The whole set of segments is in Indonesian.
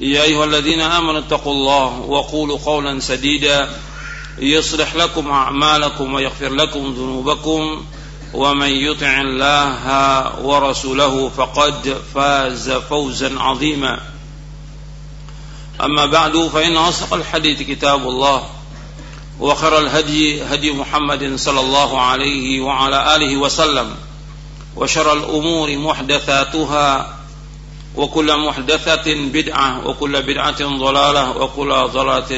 يا أيها الذين آمنوا اتقوا الله وقولوا قولا سديدا يصلح لكم أعمالكم ويغفر لكم ذنوبكم ومن يطع الله ورسوله فقد فاز فوزا عظيما. أما بعد فإن أصدق الحديث كتاب الله وخر الهدي هدي محمد صلى الله عليه وعلى آله وسلم وشر الأمور محدثاتها وكل محدثة بدعة وكل بدعة ضلالة وكل ضلالة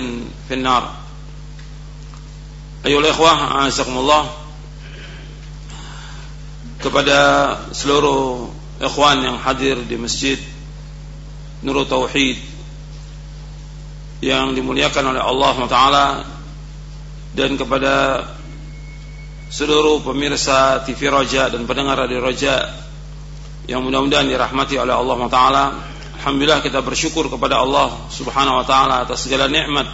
في النار أيها الإخوة أعزكم الله kepada seluruh ikhwan yang hadir di masjid Nurul Tauhid yang dimuliakan oleh Allah Taala dan kepada seluruh pemirsa TV Roja dan pendengar radio Roja yang mudah-mudahan dirahmati oleh Allah Taala. Alhamdulillah kita bersyukur kepada Allah Subhanahu Wa Taala atas segala nikmat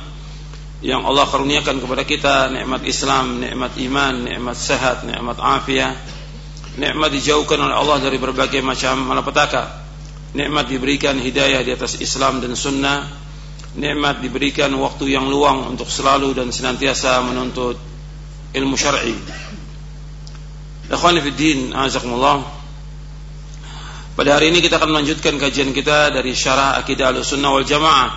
yang Allah karuniakan kepada kita, nikmat Islam, nikmat iman, nikmat sehat, nikmat afiat, nikmat dijauhkan oleh Allah dari berbagai macam malapetaka, nikmat diberikan hidayah di atas Islam dan Sunnah, nikmat diberikan waktu yang luang untuk selalu dan senantiasa menuntut ilmu syar'i. Ikhwani fi din, azakumullah. Pada hari ini kita akan melanjutkan kajian kita dari syarah akidah al-sunnah wal jamaah.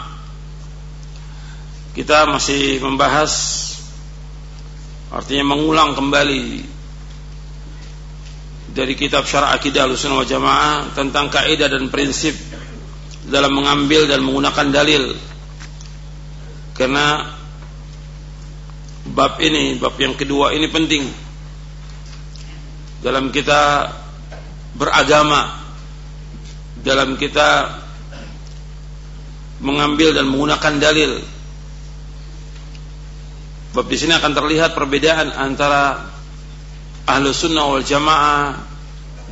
Kita masih membahas Artinya mengulang kembali Dari kitab syarah akidah al-sunnah wal jamaah Tentang kaidah dan prinsip Dalam mengambil dan menggunakan dalil. Karena Bab ini, bab yang kedua ini penting Dalam kita beragama dalam kita mengambil dan menggunakan dalil. Bab di sini akan terlihat perbedaan antara ahlu sunnah wal jamaah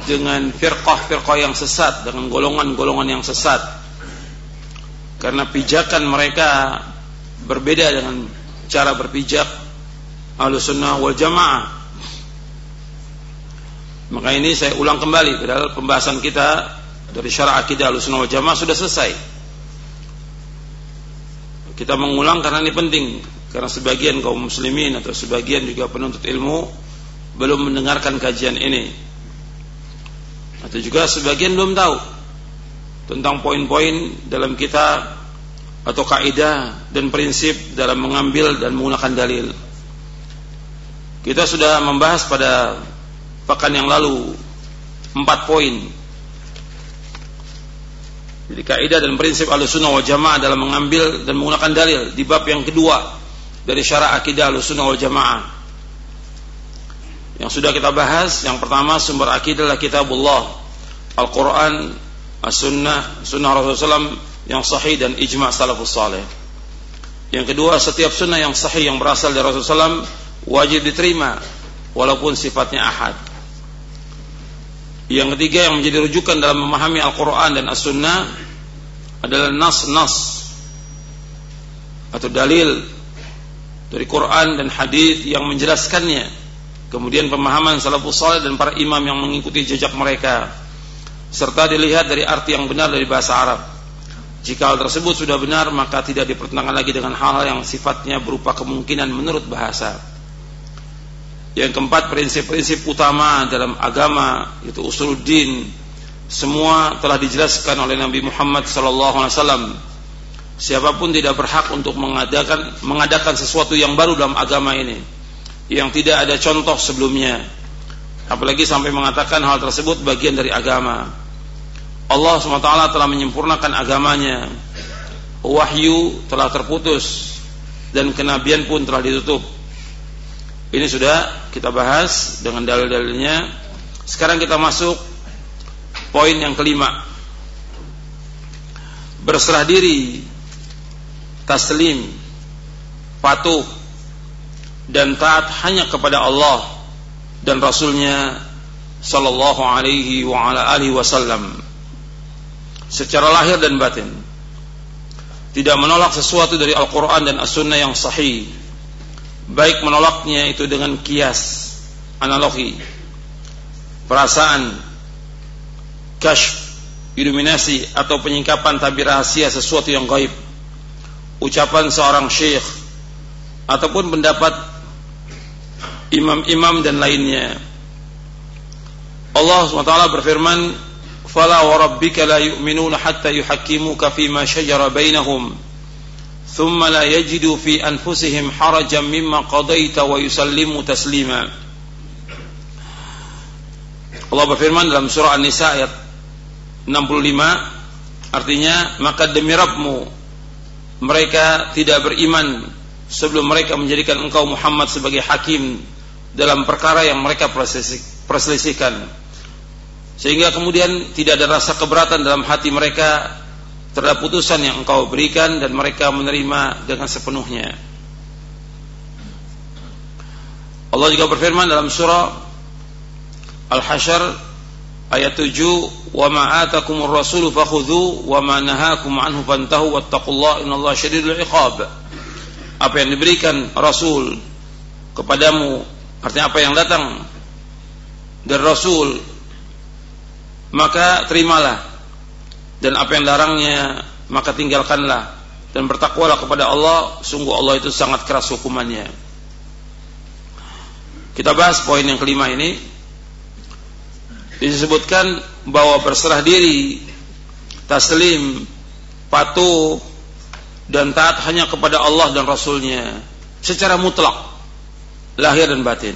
dengan firqah-firqah yang sesat, dengan golongan-golongan yang sesat. Karena pijakan mereka berbeda dengan cara berpijak ahlu sunnah wal jamaah. Maka ini saya ulang kembali padahal pembahasan kita dari syara akidah Ahlussunnah wal Jamaah sudah selesai. Kita mengulang karena ini penting karena sebagian kaum muslimin atau sebagian juga penuntut ilmu belum mendengarkan kajian ini. Atau juga sebagian belum tahu tentang poin-poin dalam kita atau kaidah dan prinsip dalam mengambil dan menggunakan dalil. Kita sudah membahas pada pekan yang lalu empat poin jadi kaidah dan prinsip Ahlussunnah wal Jamaah dalam mengambil dan menggunakan dalil di bab yang kedua dari syara akidah Ahlussunnah wal Jamaah. Yang sudah kita bahas, yang pertama sumber akidah adalah kitabullah, Al-Qur'an, As-Sunnah, Sunnah Rasulullah SAW yang sahih dan ijma' salafus saleh. Yang kedua, setiap sunnah yang sahih yang berasal dari Rasulullah SAW wajib diterima walaupun sifatnya ahad. Yang ketiga yang menjadi rujukan dalam memahami Al-Quran dan As-Sunnah adalah nas-nas atau dalil dari Quran dan hadis yang menjelaskannya. Kemudian pemahaman salafus saleh dan para imam yang mengikuti jejak mereka serta dilihat dari arti yang benar dari bahasa Arab. Jika hal tersebut sudah benar maka tidak dipertentangkan lagi dengan hal-hal yang sifatnya berupa kemungkinan menurut bahasa. Yang keempat prinsip-prinsip utama dalam agama itu usuluddin semua telah dijelaskan oleh Nabi Muhammad wasallam. Siapa pun tidak berhak untuk mengadakan mengadakan sesuatu yang baru dalam agama ini yang tidak ada contoh sebelumnya. Apalagi sampai mengatakan hal tersebut bagian dari agama. Allah SWT telah menyempurnakan agamanya. Wahyu telah terputus dan kenabian pun telah ditutup. Ini sudah kita bahas dengan dalil-dalilnya. Sekarang kita masuk poin yang kelima. Berserah diri taslim, patuh dan taat hanya kepada Allah dan Rasulnya Sallallahu alaihi wa ala alihi wasallam. Secara lahir dan batin. Tidak menolak sesuatu dari Al-Quran dan As-Sunnah yang sahih. Baik menolaknya itu dengan kias analogi perasaan kashf iluminasi atau penyingkapan tabir rahasia sesuatu yang gaib ucapan seorang syekh ataupun pendapat imam-imam dan lainnya. Allah SWT berfirman, "Fala wa rabbika la yu'minuna hatta yuhakkimuka fima shajara bainahum, thumma la yajidu fi anfusihim harajan mimma qadaita wa yusallimu taslima." Allah berfirman dalam surah An-Nisa ayat 65 artinya maka demi Rabbmu mereka tidak beriman sebelum mereka menjadikan engkau Muhammad sebagai hakim dalam perkara yang mereka perselisihkan. Sehingga kemudian tidak ada rasa keberatan dalam hati mereka terhadap putusan yang engkau berikan dan mereka menerima dengan sepenuhnya. Allah juga berfirman dalam surah Al-Hasyr ayat 7 wa ma atakumur fakhudhu wa ma nahakum anhu fantahu wattaqullaha innallaha syadidul iqab. Apa yang diberikan rasul kepadamu artinya apa yang datang dari rasul maka terimalah. Dan apa yang larangnya maka tinggalkanlah. Dan bertakwalah kepada Allah sungguh Allah itu sangat keras hukumannya. Kita bahas poin yang kelima ini disebutkan bahwa berserah diri, taslim, patuh dan taat hanya kepada Allah dan Rasulnya secara mutlak lahir dan batin.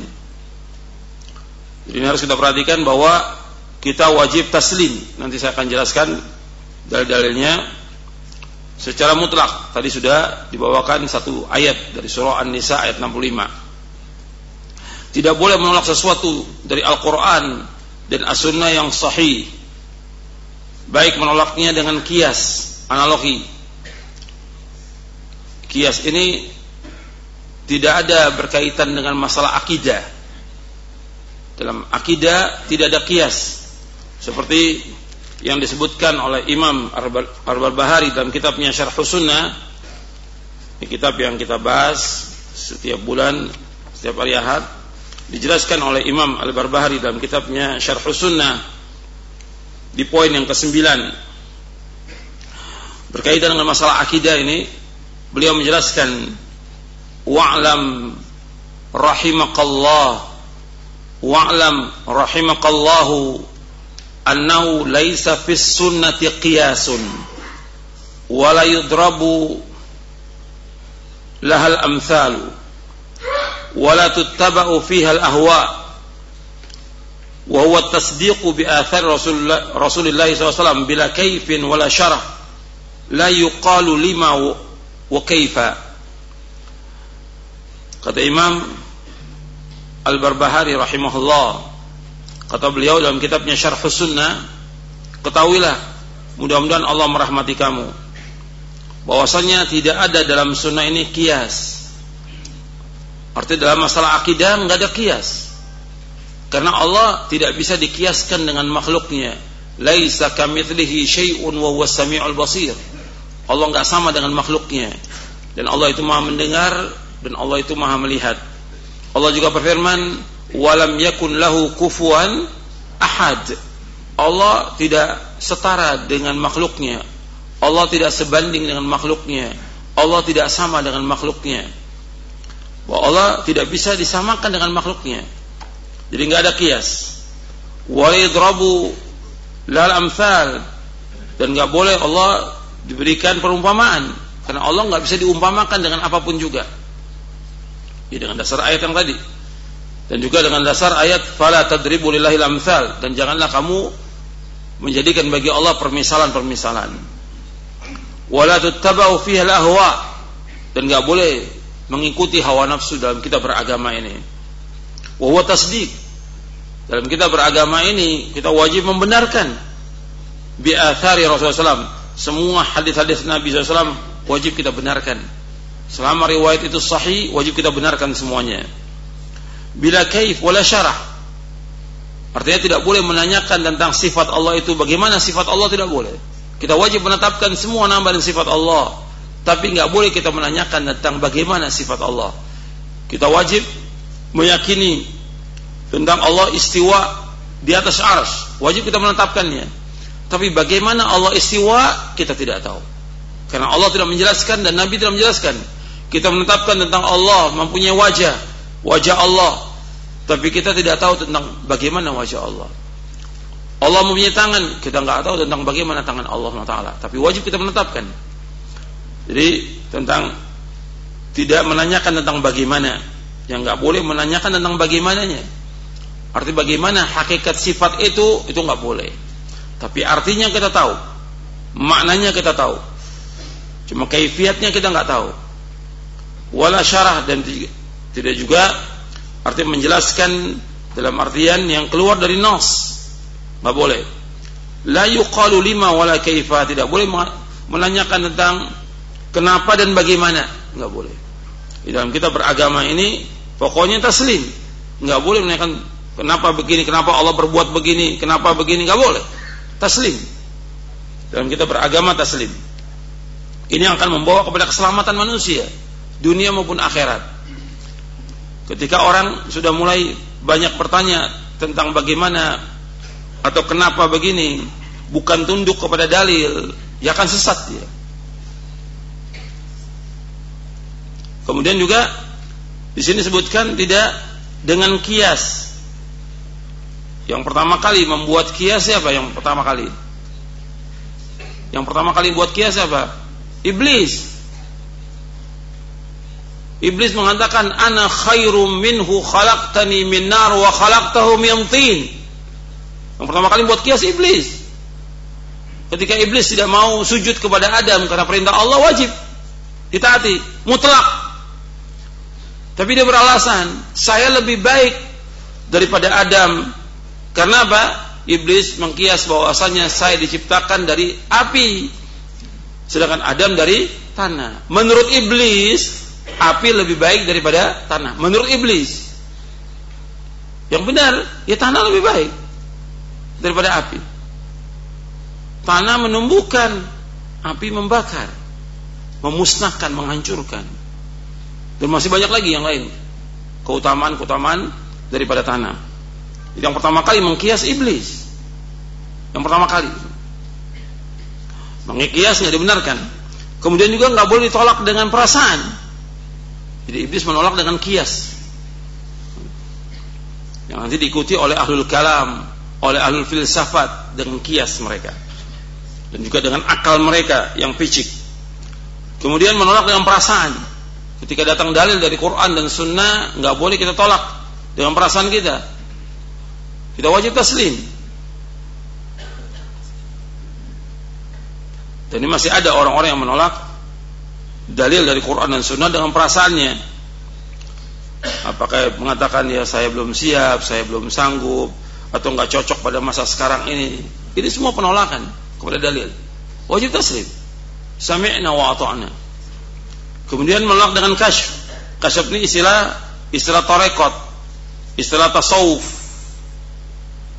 Jadi ini harus kita perhatikan bahwa kita wajib taslim. Nanti saya akan jelaskan dalil-dalilnya secara mutlak. Tadi sudah dibawakan satu ayat dari surah An-Nisa ayat 65. Tidak boleh menolak sesuatu dari Al-Quran dan as-sunnah yang sahih. Baik menolaknya dengan kias analogi. Kias ini tidak ada berkaitan dengan masalah akidah. Dalam akidah tidak ada kias. Seperti yang disebutkan oleh Imam Ar-Barbahari dalam kitabnya Syarh Sunnah. Kitab yang kita bahas setiap bulan setiap hari Ahad dijelaskan oleh Imam Al-Barbahari dalam kitabnya Syarh Sunnah di poin yang ke-9 berkaitan dengan masalah akidah ini beliau menjelaskan wa'lam rahimakallah wa'lam rahimakallahu annahu laisa fis sunnati qiyasun wa la yudrabu lahal amthalu wala tuttaba'u fiha al-ahwa wa huwa tasdiqu bi athar Rasulullah Rasulullah SAW bila kaifin wala syarah la yuqalu lima wa kaifa kata Imam Al-Barbahari rahimahullah kata beliau dalam kitabnya Syarh Sunnah ketahuilah mudah-mudahan Allah merahmati kamu. Bahwasanya tidak ada dalam sunnah ini kias. Artinya dalam masalah akidah nggak ada kias. Karena Allah tidak bisa dikiaskan dengan makhluknya. Laisa kamitslihi syai'un wa huwas samiul basir. Allah nggak sama dengan makhluknya. Dan Allah itu Maha mendengar dan Allah itu Maha melihat. Allah juga berfirman, "Walam yakun lahu kufuwan ahad." Allah tidak setara dengan makhluknya. Allah tidak sebanding dengan makhluknya. Allah tidak sama dengan makhluknya bahwa Allah tidak bisa disamakan dengan makhluknya. Jadi nggak ada kias. Wa yadrabu lal amsal dan nggak boleh Allah diberikan perumpamaan. Karena Allah nggak bisa diumpamakan dengan apa pun juga. Ya, dengan dasar ayat yang tadi. Dan juga dengan dasar ayat fala tadribu lillahil amsal dan janganlah kamu menjadikan bagi Allah permisalan-permisalan. Wala tuttaba'u fiha al-ahwa dan enggak boleh mengikuti hawa nafsu dalam kita beragama ini. Wa huwa tasdiq. Dalam kita beragama ini kita wajib membenarkan bi athari Rasulullah SAW. Semua hadis-hadis Nabi SAW wajib kita benarkan. Selama riwayat itu sahih, wajib kita benarkan semuanya bila kaif wala syarah. Artinya tidak boleh menanyakan tentang sifat Allah itu bagaimana sifat Allah tidak boleh. Kita wajib menetapkan semua nama dan sifat Allah, tapi nggak boleh kita menanyakan tentang bagaimana sifat Allah. Kita wajib meyakini tentang Allah istiwa di atas ars, wajib kita menetapkannya. Tapi bagaimana Allah istiwa kita tidak tahu. Karena Allah tidak menjelaskan dan Nabi tidak menjelaskan. Kita menetapkan tentang Allah mempunyai wajah, wajah Allah tapi kita tidak tahu tentang bagaimana wajah Allah Allah mempunyai tangan kita nggak tahu tentang bagaimana tangan Allah Taala tapi wajib kita menetapkan jadi tentang tidak menanyakan tentang bagaimana. Yang nggak boleh menanyakan tentang bagaimananya. Arti bagaimana hakikat sifat itu itu nggak boleh. Tapi artinya kita tahu. Maknanya kita tahu. Cuma kaifiatnya kita nggak tahu. Wala syarah dan tidak juga artinya menjelaskan dalam artian yang keluar dari nas. Enggak boleh. La yuqalu lima wala kaifa, tidak boleh menanyakan tentang kenapa dan bagaimana, enggak boleh. Di dalam kita beragama ini pokoknya taslim. Enggak boleh menanyakan kenapa begini, kenapa Allah berbuat begini, kenapa begini, enggak boleh. Taslim. Dalam kita beragama taslim. Ini akan membawa kepada keselamatan manusia, dunia maupun akhirat. Ketika orang sudah mulai banyak bertanya tentang bagaimana atau kenapa begini, bukan tunduk kepada dalil, ya akan sesat dia. Kemudian juga di sini sebutkan tidak dengan kias. Yang pertama kali membuat kias siapa? Yang pertama kali. Yang pertama kali buat kias siapa? Iblis. Iblis mengatakan ana khairum minhu khalaqtani min nar wa khalaqtahu min tin. Yang pertama kali buat kias iblis. Ketika iblis tidak mau sujud kepada Adam karena perintah Allah wajib ditaati, mutlak. Tapi dia beralasan, saya lebih baik daripada Adam. Karena apa? Iblis mengkias bahwasanya saya diciptakan dari api sedangkan Adam dari tanah. Menurut iblis, api lebih baik daripada tanah menurut iblis yang benar ya tanah lebih baik daripada api tanah menumbuhkan api membakar memusnahkan menghancurkan dan masih banyak lagi yang lain keutamaan-keutamaan daripada tanah yang pertama kali mengkias iblis yang pertama kali mengkias nggak dibenarkan kemudian juga nggak boleh ditolak dengan perasaan jadi iblis menolak dengan kias. Yang nanti diikuti oleh ahlul kalam, oleh ahlul filsafat dengan kias mereka. Dan juga dengan akal mereka yang picik. Kemudian menolak dengan perasaan. Ketika datang dalil dari Quran dan Sunnah, nggak boleh kita tolak dengan perasaan kita. Kita wajib taslim. Dan ini masih ada orang-orang yang menolak dalil dari Quran dan Sunnah dengan perasaannya. Apakah mengatakan ya saya belum siap, saya belum sanggup, atau nggak cocok pada masa sekarang ini? Ini semua penolakan kepada dalil. Wajib taslim. Sami'na wa ata'na. Kemudian menolak dengan kasyf. Kasyf ini istilah istilah tarekat, istilah tasawuf.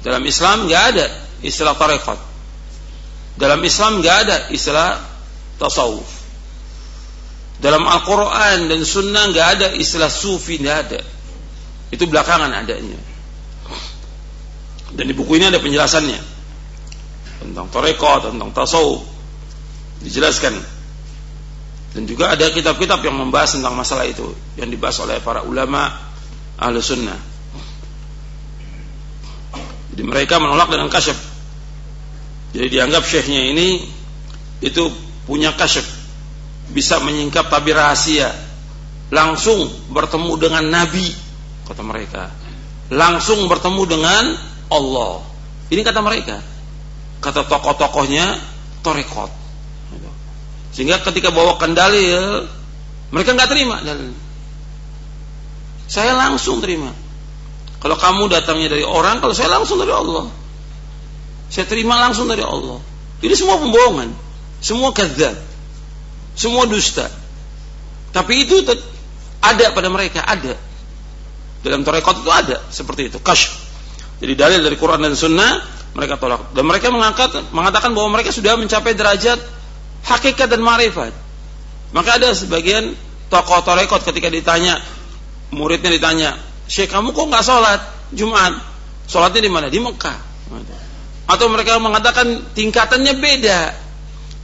Dalam Islam nggak ada istilah tarekat. Dalam Islam nggak ada istilah tasawuf. Dalam Al-Quran dan Sunnah nggak ada istilah sufi nggak ada. Itu belakangan adanya. Dan di buku ini ada penjelasannya tentang torekot, tentang tasawuf, dijelaskan. Dan juga ada kitab-kitab yang membahas tentang masalah itu yang dibahas oleh para ulama ahlu sunnah. Jadi mereka menolak dengan kasyaf. Jadi dianggap syekhnya ini itu punya kasyaf bisa menyingkap tabir rahasia, langsung bertemu dengan nabi kata mereka. Langsung bertemu dengan Allah. Ini kata mereka. Kata tokoh-tokohnya torekot. Sehingga ketika bawakan dalil, mereka nggak terima dalil. Saya langsung terima. Kalau kamu datangnya dari orang, kalau saya langsung dari Allah. Saya terima langsung dari Allah. Ini semua pembohongan. Semua kadzab. Semua dusta. Tapi itu ada pada mereka, ada. Dalam tarekat itu ada seperti itu, kash. Jadi dalil dari Quran dan Sunnah mereka tolak. Dan mereka mengangkat, mengatakan bahwa mereka sudah mencapai derajat hakikat dan marifat. Maka ada sebagian tokoh tarekat ketika ditanya, muridnya ditanya, Syekh kamu kok nggak sholat Jumat? Sholatnya di mana? Di Mekah. Atau mereka mengatakan tingkatannya beda.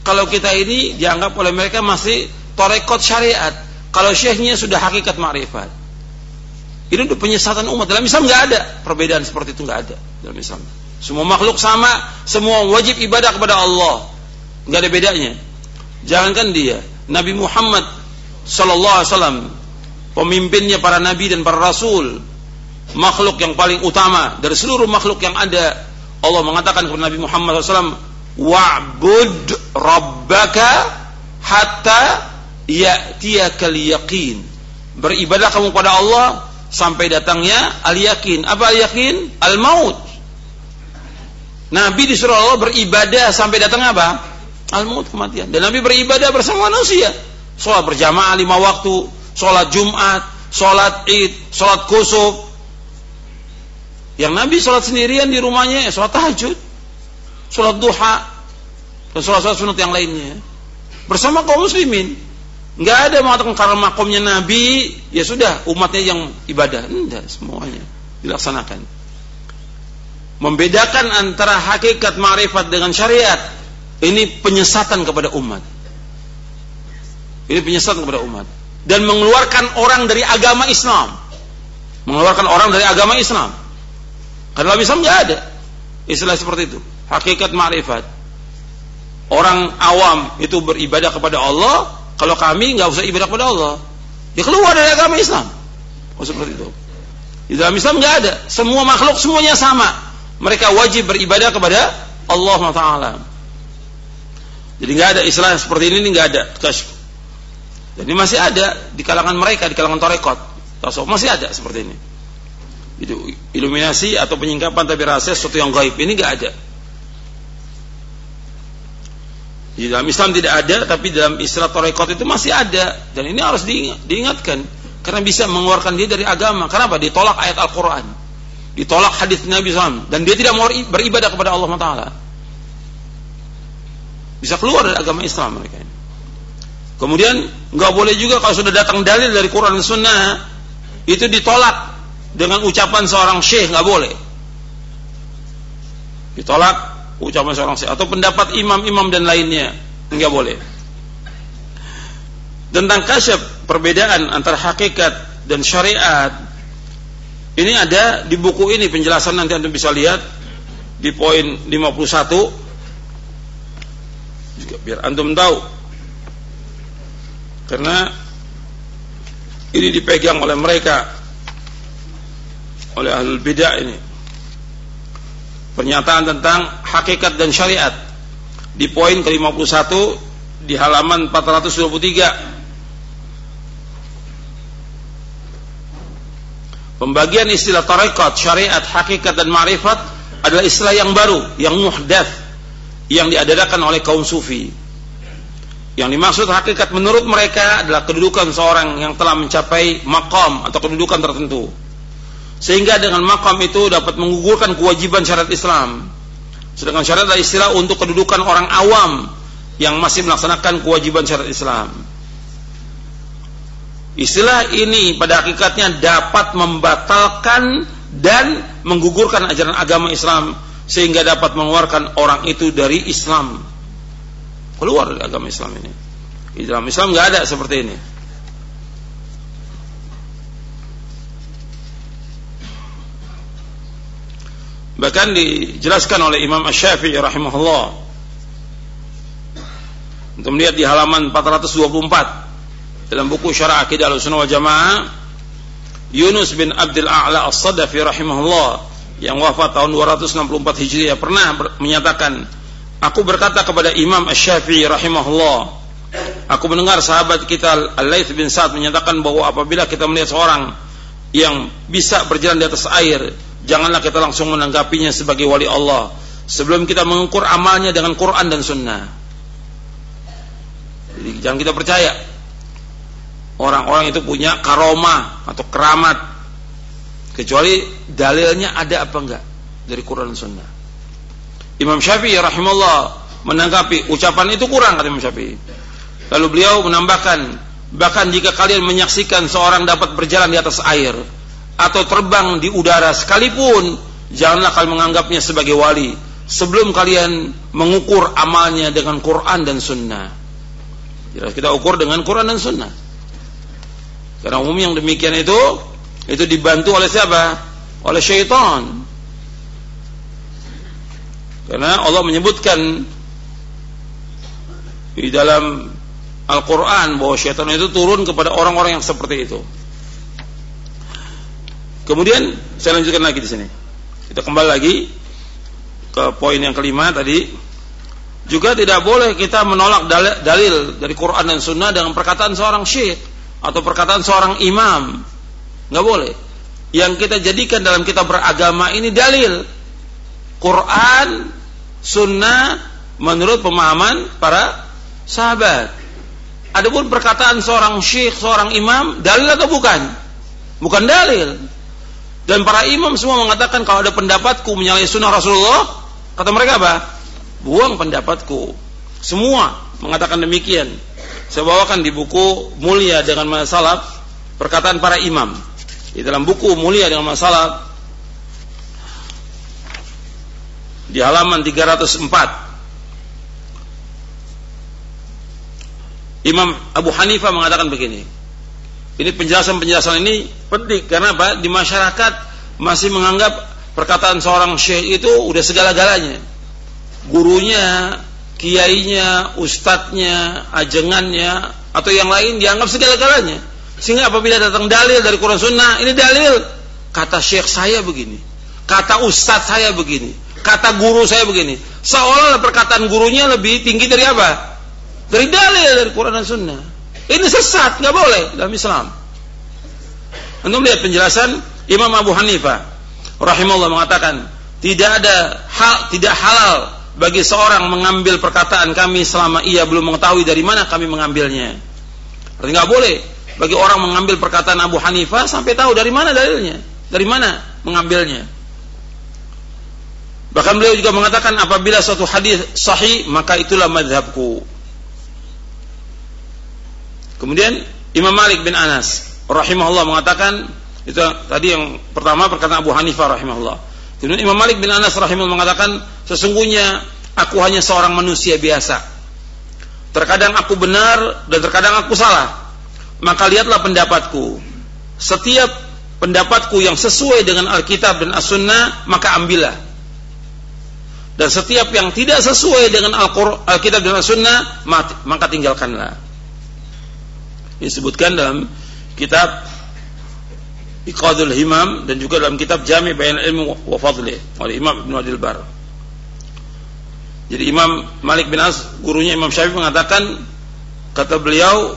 Kalau kita ini dianggap oleh mereka masih torekot syariat. Kalau syekhnya sudah hakikat ma'rifat. Ini udah penyesatan umat. Dalam Islam nggak ada perbedaan seperti itu nggak ada dalam Islam. Semua makhluk sama, semua wajib ibadah kepada Allah. Nggak ada bedanya. Jangankan dia, Nabi Muhammad Sallallahu Alaihi Wasallam, pemimpinnya para nabi dan para rasul, makhluk yang paling utama dari seluruh makhluk yang ada. Allah mengatakan kepada Nabi Muhammad SAW, wa'bud rabbaka hatta ya'tiyakal yaqin. Beribadah kamu pada Allah sampai datangnya al yakin. Apa al yakin? Al maut. Nabi disuruh Allah beribadah sampai datang apa? Al maut kematian. Dan Nabi beribadah bersama manusia. Sholat berjamaah lima waktu, sholat Jumat, sholat Id, sholat kusuf. Yang Nabi sholat sendirian di rumahnya, ya sholat tahajud sholat duha, dan sholat-sholat sunat yang lainnya. Bersama kaum muslimin. Nggak ada mengatakan karena makomnya Nabi, ya sudah umatnya yang ibadah. Tidak, semuanya dilaksanakan. Membedakan antara hakikat ma'rifat dengan syariat, ini penyesatan kepada umat. Ini penyesatan kepada umat. Dan mengeluarkan orang dari agama Islam. Mengeluarkan orang dari agama Islam. Karena dalam Islam nggak ada istilah seperti itu hakikat ma'rifat. Orang awam itu beribadah kepada Allah, kalau kami nggak usah ibadah kepada Allah. Ya keluar dari agama Islam. Oh seperti itu. Di dalam Islam nggak ada. Semua makhluk semuanya sama. Mereka wajib beribadah kepada Allah Taala. Jadi nggak ada istilah seperti ini nggak ada. Jadi masih ada di kalangan mereka, di kalangan torekot. Tasawuf masih ada seperti ini. Itu iluminasi atau penyingkapan tapi rahasia sesuatu yang gaib ini nggak ada. Di dalam Islam tidak ada, tapi dalam istilah torekot itu masih ada. Dan ini harus diingatkan. Karena bisa mengeluarkan dia dari agama. Kenapa? Ditolak ayat Al-Quran. Ditolak hadis Nabi SAW. Dan dia tidak mau beribadah kepada Allah Taala. Bisa keluar dari agama Islam mereka ini. Kemudian nggak boleh juga kalau sudah datang dalil dari Quran dan Sunnah itu ditolak dengan ucapan seorang syekh nggak boleh. Ditolak ucapan seorang syekh atau pendapat imam-imam dan lainnya enggak boleh tentang kasyaf perbedaan antara hakikat dan syariat ini ada di buku ini penjelasan nanti anda bisa lihat di poin 51 juga biar antum tahu. Karena ini dipegang oleh mereka. Oleh ahlul bidah ini. Pernyataan tentang hakikat dan syariat. Di poin ke-51 di halaman 423 Pembagian istilah tarekat, syariat, hakikat dan ma'rifat adalah istilah yang baru, yang muhdats, yang diadakan oleh kaum sufi. Yang dimaksud hakikat menurut mereka adalah kedudukan seorang yang telah mencapai makom atau kedudukan tertentu. Sehingga dengan makam itu dapat menggugurkan kewajiban syariat Islam. Sedangkan syariat adalah istilah untuk kedudukan orang awam yang masih melaksanakan kewajiban syariat Islam. Istilah ini pada hakikatnya dapat membatalkan dan menggugurkan ajaran agama Islam sehingga dapat mengeluarkan orang itu dari Islam. Keluar dari agama Islam ini. Di dalam Islam nggak ada seperti ini. Bahkan dijelaskan oleh Imam Ash-Syafi'i rahimahullah. Untuk melihat di halaman 424 dalam buku Syarah Aqidah Ahlussunnah wal Jamaah. Yunus bin Abdul A'la As-Sadafi rahimahullah yang wafat tahun 264 Hijriah pernah menyatakan aku berkata kepada Imam Asy-Syafi'i rahimahullah aku mendengar sahabat kita Al-Laits bin Sa'ad menyatakan bahwa apabila kita melihat seorang yang bisa berjalan di atas air janganlah kita langsung menanggapinya sebagai wali Allah sebelum kita mengukur amalnya dengan Quran dan Sunnah. Jadi jangan kita percaya. Orang-orang itu punya karomah atau keramat kecuali dalilnya ada apa enggak dari Quran dan Sunnah. Imam Syafi'i rahimahullah menanggapi ucapan itu kurang kata Imam Syafi'i. Lalu beliau menambahkan bahkan jika kalian menyaksikan seorang dapat berjalan di atas air atau terbang di udara sekalipun janganlah kalian menganggapnya sebagai wali sebelum kalian mengukur amalnya dengan Quran dan Sunnah. Jelas kita ukur dengan Quran dan Sunnah. Karena umum yang demikian itu itu dibantu oleh siapa? Oleh syaitan. Karena Allah menyebutkan di dalam Al-Quran bahwa syaitan itu turun kepada orang-orang yang seperti itu. Kemudian saya lanjutkan lagi di sini. Kita kembali lagi ke poin yang kelima tadi juga tidak boleh kita menolak dalil, dari Quran dan Sunnah dengan perkataan seorang syekh atau perkataan seorang imam. Nggak boleh. Yang kita jadikan dalam kita beragama ini dalil. Quran, Sunnah menurut pemahaman para sahabat. Adapun perkataan seorang syekh, seorang imam, dalil atau bukan? Bukan dalil. Dan para imam semua mengatakan kalau ada pendapatku menyalahi sunnah Rasulullah, kata mereka apa? buang pendapatku. Semua mengatakan demikian. Saya bawakan di buku Mulia dengan masalah perkataan para imam. Di dalam buku Mulia dengan masalah di halaman 304 Imam Abu Hanifah mengatakan begini. Ini penjelasan-penjelasan ini penting karena apa? Di masyarakat masih menganggap perkataan seorang syekh itu udah segala-galanya gurunya, kiainya, ustadznya, ajengannya, atau yang lain dianggap segala-galanya. Sehingga apabila datang dalil dari Quran Sunnah, ini dalil. Kata syekh saya begini. Kata ustadz saya begini. Kata guru saya begini. Seolah perkataan gurunya lebih tinggi dari apa? Dari dalil dari Quran dan Sunnah. Ini sesat, nggak boleh dalam Islam. Untuk melihat penjelasan Imam Abu Hanifah rahimahullah mengatakan tidak ada hal tidak halal bagi seorang mengambil perkataan kami selama ia belum mengetahui dari mana kami mengambilnya. Berarti nggak boleh bagi orang mengambil perkataan Abu Hanifah sampai tahu dari mana dalilnya, dari mana mengambilnya. Bahkan beliau juga mengatakan apabila suatu hadis sahih maka itulah madhabku. Kemudian Imam Malik bin Anas rahimahullah mengatakan itu tadi yang pertama perkataan Abu Hanifah rahimahullah. Kemudian Imam Malik bin Anas rahimahullah mengatakan, sesungguhnya aku hanya seorang manusia biasa. Terkadang aku benar dan terkadang aku salah. Maka lihatlah pendapatku. Setiap pendapatku yang sesuai dengan Alkitab dan As-Sunnah, maka ambillah. Dan setiap yang tidak sesuai dengan Alkitab dan As-Sunnah, maka tinggalkanlah. Disebutkan dalam kitab Iqadul Himam dan juga dalam kitab Jami Bayan Ilmu wa Fadli oleh Imam Ibn Adil Bar. Jadi Imam Malik bin As, gurunya Imam Syafi'i mengatakan kata beliau,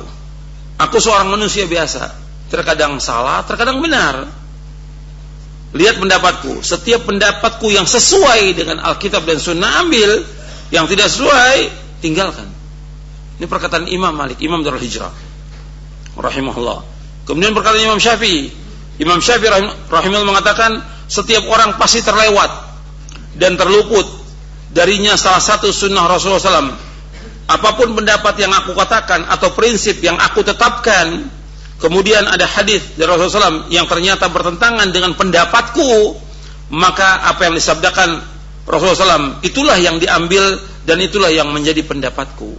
aku seorang manusia biasa, terkadang salah, terkadang benar. Lihat pendapatku, setiap pendapatku yang sesuai dengan Alkitab dan Sunnah ambil, yang tidak sesuai tinggalkan. Ini perkataan Imam Malik, Imam Darul Hijrah. Rahimahullah. Kemudian perkataan Imam Syafi'i, Imam Syafi'i rahimahullah mengatakan setiap orang pasti terlewat dan terluput darinya salah satu sunnah Rasulullah SAW. Apa pun pendapat yang aku katakan atau prinsip yang aku tetapkan, kemudian ada hadis dari Rasulullah SAW yang ternyata bertentangan dengan pendapatku, maka apa yang disabdakan Rasulullah SAW itulah yang diambil dan itulah yang menjadi pendapatku.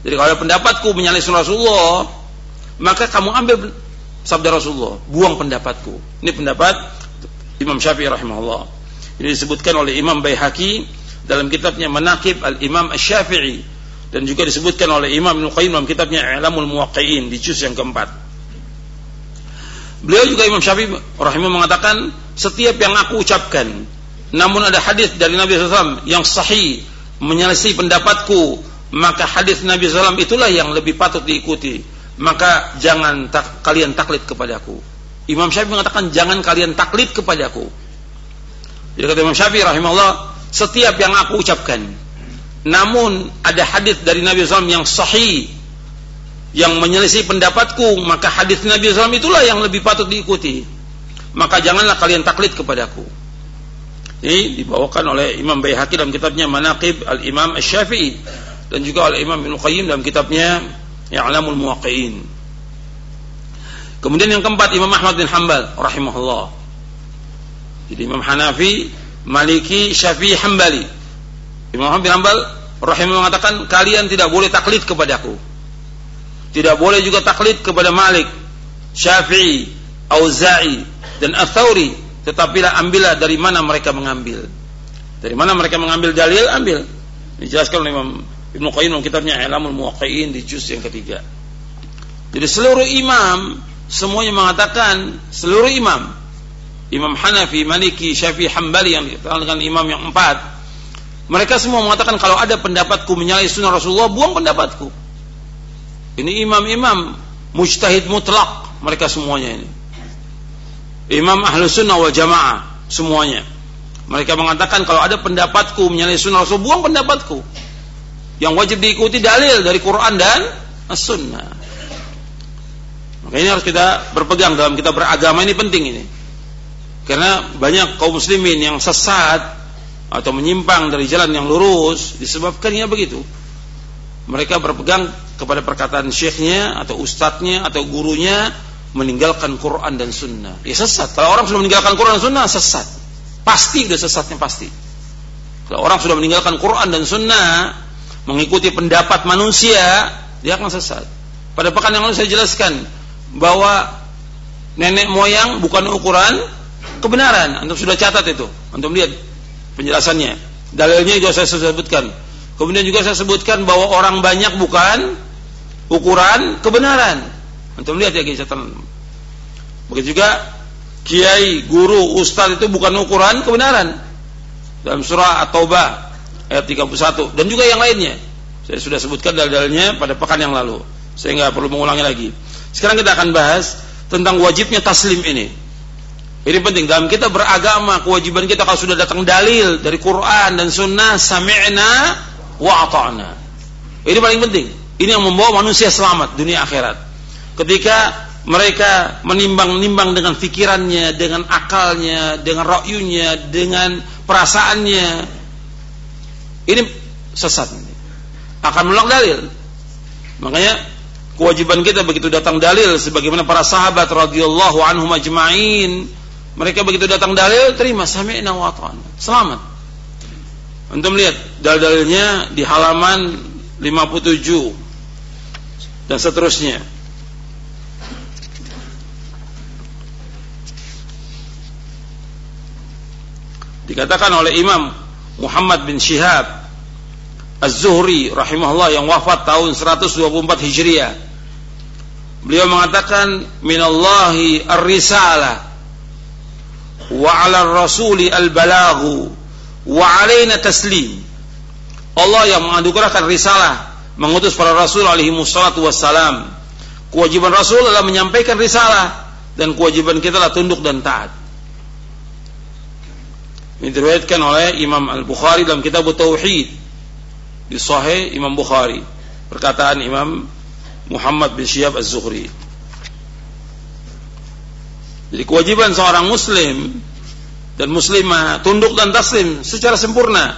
Jadi kalau pendapatku menyalahkan Rasulullah, maka kamu ambil sabda Rasulullah, buang pendapatku. Ini pendapat Imam Syafi'i rahimahullah. Ini disebutkan oleh Imam Baihaqi dalam kitabnya Manaqib Al-Imam Asy-Syafi'i dan juga disebutkan oleh Imam Ibnu dalam kitabnya I'lamul Muwaqqi'in di juz yang keempat. Beliau juga Imam Syafi'i rahimah mengatakan setiap yang aku ucapkan namun ada hadis dari Nabi SAW yang sahih menyelesaikan pendapatku maka hadis Nabi SAW itulah yang lebih patut diikuti. Maka jangan tak, kalian taklid kepadaku Imam Syafi'i mengatakan jangan kalian taklid kepadaku jadi kata Imam Syafi'i rahimahullah setiap yang aku ucapkan namun ada hadis dari Nabi SAW yang sahih yang menyelisih pendapatku maka hadis Nabi SAW itulah yang lebih patut diikuti maka janganlah kalian taklid kepadaku ini dibawakan oleh Imam Baihaqi dalam kitabnya Manaqib Al-Imam Asy-Syafi'i dan juga oleh Imam Ibnu Qayyim dalam kitabnya I'lamul Muwaqqi'in. Kemudian yang keempat Imam Ahmad bin Hanbal rahimahullah. Jadi Imam Hanafi, Maliki, Syafi'i, Hambali. Imam Ahmad bin Hanbal rahimahullah mengatakan kalian tidak boleh taklid kepadaku. Tidak boleh juga taklid kepada Malik, Syafi'i, Auza'i dan Ats-Tsauri, tetapi ambillah dari mana mereka mengambil. Dari mana mereka mengambil dalil, ambil. Dijelaskan oleh Imam Ibnu Qayyim dalam kitabnya Ilamul Muwaqqi'in di juz yang ketiga. Jadi seluruh imam semuanya mengatakan seluruh imam Imam Hanafi, Maliki, Syafi'i, Hambali yang dikenal dengan imam yang empat mereka semua mengatakan kalau ada pendapatku menyalahi sunnah Rasulullah buang pendapatku ini imam-imam mujtahid mutlak mereka semuanya ini imam ahlu sunnah wal jamaah semuanya mereka mengatakan kalau ada pendapatku menyalahi sunnah Rasulullah buang pendapatku yang wajib diikuti dalil dari Quran dan As-Sunnah. Maka ini harus kita berpegang dalam kita beragama ini penting ini. Karena banyak kaum muslimin yang sesat atau menyimpang dari jalan yang lurus disebabkan ya begitu. Mereka berpegang kepada perkataan syekhnya atau ustadznya atau gurunya meninggalkan Quran dan Sunnah. Ya sesat. Kalau orang sudah meninggalkan Quran dan Sunnah sesat. Pasti sudah sesatnya pasti. Kalau orang sudah meninggalkan Quran dan Sunnah mengikuti pendapat manusia, dia akan sesat. Pada pekan yang lalu saya jelaskan bahwa nenek moyang bukan ukuran kebenaran. Antum sudah catat itu. Antum lihat penjelasannya. Dalilnya juga saya sebutkan. Kemudian juga saya sebutkan bahwa orang banyak bukan ukuran kebenaran. Antum lihat ya catatan. Begitu juga kiai, guru, ustaz itu bukan ukuran kebenaran. Dalam surah At-Taubah ayat 31 dan juga yang lainnya. Saya sudah sebutkan dalil-dalilnya pada pekan yang lalu. Saya nggak perlu mengulangi lagi. Sekarang kita akan bahas tentang wajibnya taslim ini. Ini penting dalam kita beragama kewajiban kita kalau sudah datang dalil dari Quran dan Sunnah sami'na wa ata'na. Ini paling penting. Ini yang membawa manusia selamat dunia akhirat. Ketika mereka menimbang-nimbang dengan pikirannya, dengan akalnya, dengan rakyunya, dengan perasaannya, ini sesat. Akan menolak dalil. Makanya kewajiban kita begitu datang dalil sebagaimana para sahabat radhiyallahu anhum ajma'in mereka begitu datang dalil terima sami'na wa. Selamat. Untuk melihat dalil-dalilnya di halaman 57 dan seterusnya. Dikatakan oleh Imam Muhammad bin Syihab Az-Zuhri rahimahullah yang wafat tahun 124 Hijriah. Beliau mengatakan minallahi ar-risalah wa 'ala rasuli al-balaghu wa 'alaina taslim. Allah yang menganugerahkan risalah, mengutus para rasul alaihi wassalatu wassalam. Kewajiban rasul adalah menyampaikan risalah dan kewajiban kita adalah tunduk dan taat. Ini diriwayatkan oleh Imam Al-Bukhari dalam kitab Tauhid di Sahih Imam Bukhari. Perkataan Imam Muhammad bin Syihab Az-Zuhri. Jadi kewajiban seorang muslim dan muslimah tunduk dan taslim secara sempurna.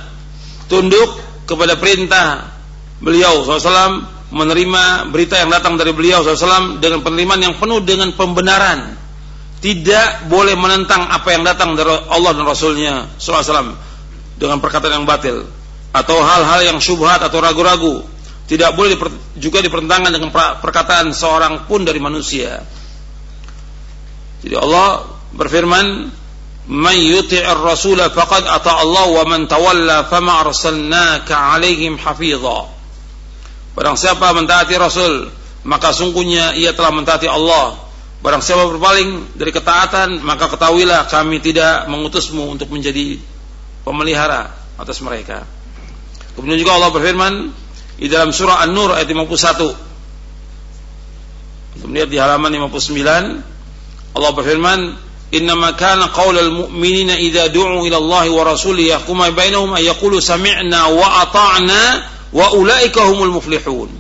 Tunduk kepada perintah beliau SAW menerima berita yang datang dari beliau SAW dengan penerimaan yang penuh dengan pembenaran. Tidak boleh menentang apa yang datang dari Allah dan Rasulnya SAW dengan perkataan yang batil atau hal-hal yang syubhat atau ragu-ragu. Tidak boleh juga dipertentangkan dengan perkataan seorang pun dari manusia jadi Allah berfirman man yuti'ir rasula faqad ata Allah wa man tawalla fama arsalnaka alaihim hafidha Barang siapa mentaati Rasul, maka sungguhnya ia telah mentaati Allah. Barang siapa berpaling dari ketaatan, maka ketahuilah kami tidak mengutusmu untuk menjadi pemelihara atas mereka. Kemudian juga Allah berfirman di dalam surah An-Nur ayat 51. Kemudian di halaman 59 Allah berfirman, "Innama kana qaulal mu'minina idza du'u ila Allah wa rasulihi yahkuma bainahum ay yaqulu sami'na wa ata'na wa ulaika humul muflihun."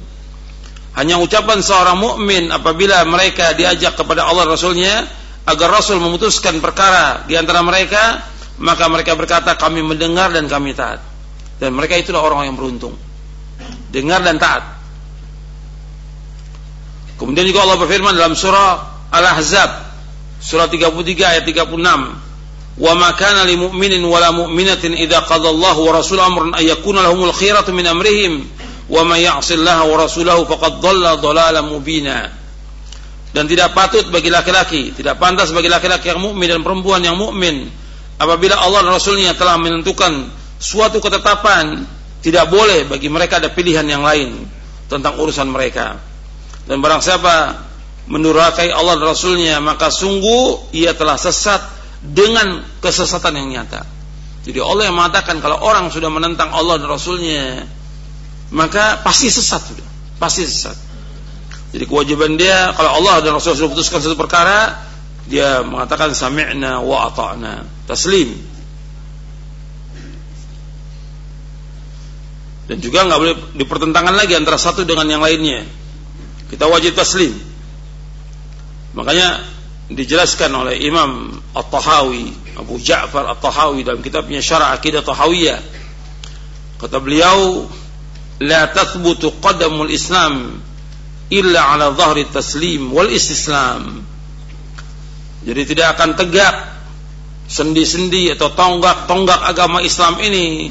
Hanya ucapan seorang mukmin apabila mereka diajak kepada Allah Rasulnya agar Rasul memutuskan perkara di antara mereka, maka mereka berkata kami mendengar dan kami taat. Dan mereka itulah orang yang beruntung. Dengar dan taat. Kemudian juga Allah berfirman dalam surah Al-Ahzab surah 33 ayat 36 wa ma kana lil mu'minin wala mu'minatin idza qada Allahu wa rasuluhu amran ay yakuna lahumul khiyaratu min amrihim. Wa may ya'sillaha wa rasulahu faqad dhalla dhalalan mubina. Dan tidak patut bagi laki-laki tidak pantas bagi laki-laki yang mukmin dan perempuan yang mukmin apabila Allah dan Rasulnya telah menentukan suatu ketetapan tidak boleh bagi mereka ada pilihan yang lain tentang urusan mereka. Dan barang siapa mendurakai Allah dan Rasulnya maka sungguh ia telah sesat dengan kesesatan yang nyata jadi Allah yang mengatakan kalau orang sudah menentang Allah dan Rasulnya maka pasti sesat sudah, pasti sesat. Jadi kewajiban dia kalau Allah dan Rasul sudah putuskan satu perkara, dia mengatakan sami'na wa ata'na, taslim. Dan juga nggak boleh dipertentangkan lagi antara satu dengan yang lainnya. Kita wajib taslim. Makanya dijelaskan oleh Imam At-Tahawi, Abu Ja'far At-Tahawi dalam kitabnya Syarah Aqidah Tahawiyah. Kata beliau, la tathbutu qadamul Islam illa ala dhahri taslim wal istislam. Jadi tidak akan tegak sendi-sendi atau tonggak-tonggak agama Islam ini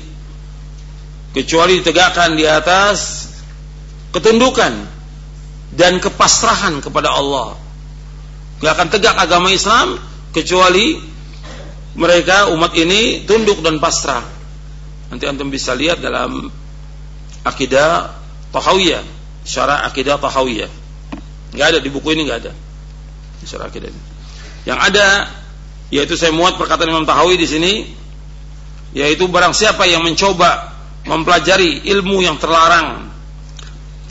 kecuali ditegakkan di atas ketundukan dan kepasrahan kepada Allah. Tidak akan tegak agama Islam kecuali mereka umat ini tunduk dan pasrah. Nanti antum bisa lihat dalam akidah tahawiyah, syarah akidah tahawiyah. Enggak ada di buku ini enggak ada. Syarah akidah ini. Yang ada yaitu saya muat perkataan Imam Tahawi di sini yaitu barang siapa yang mencoba mempelajari ilmu yang terlarang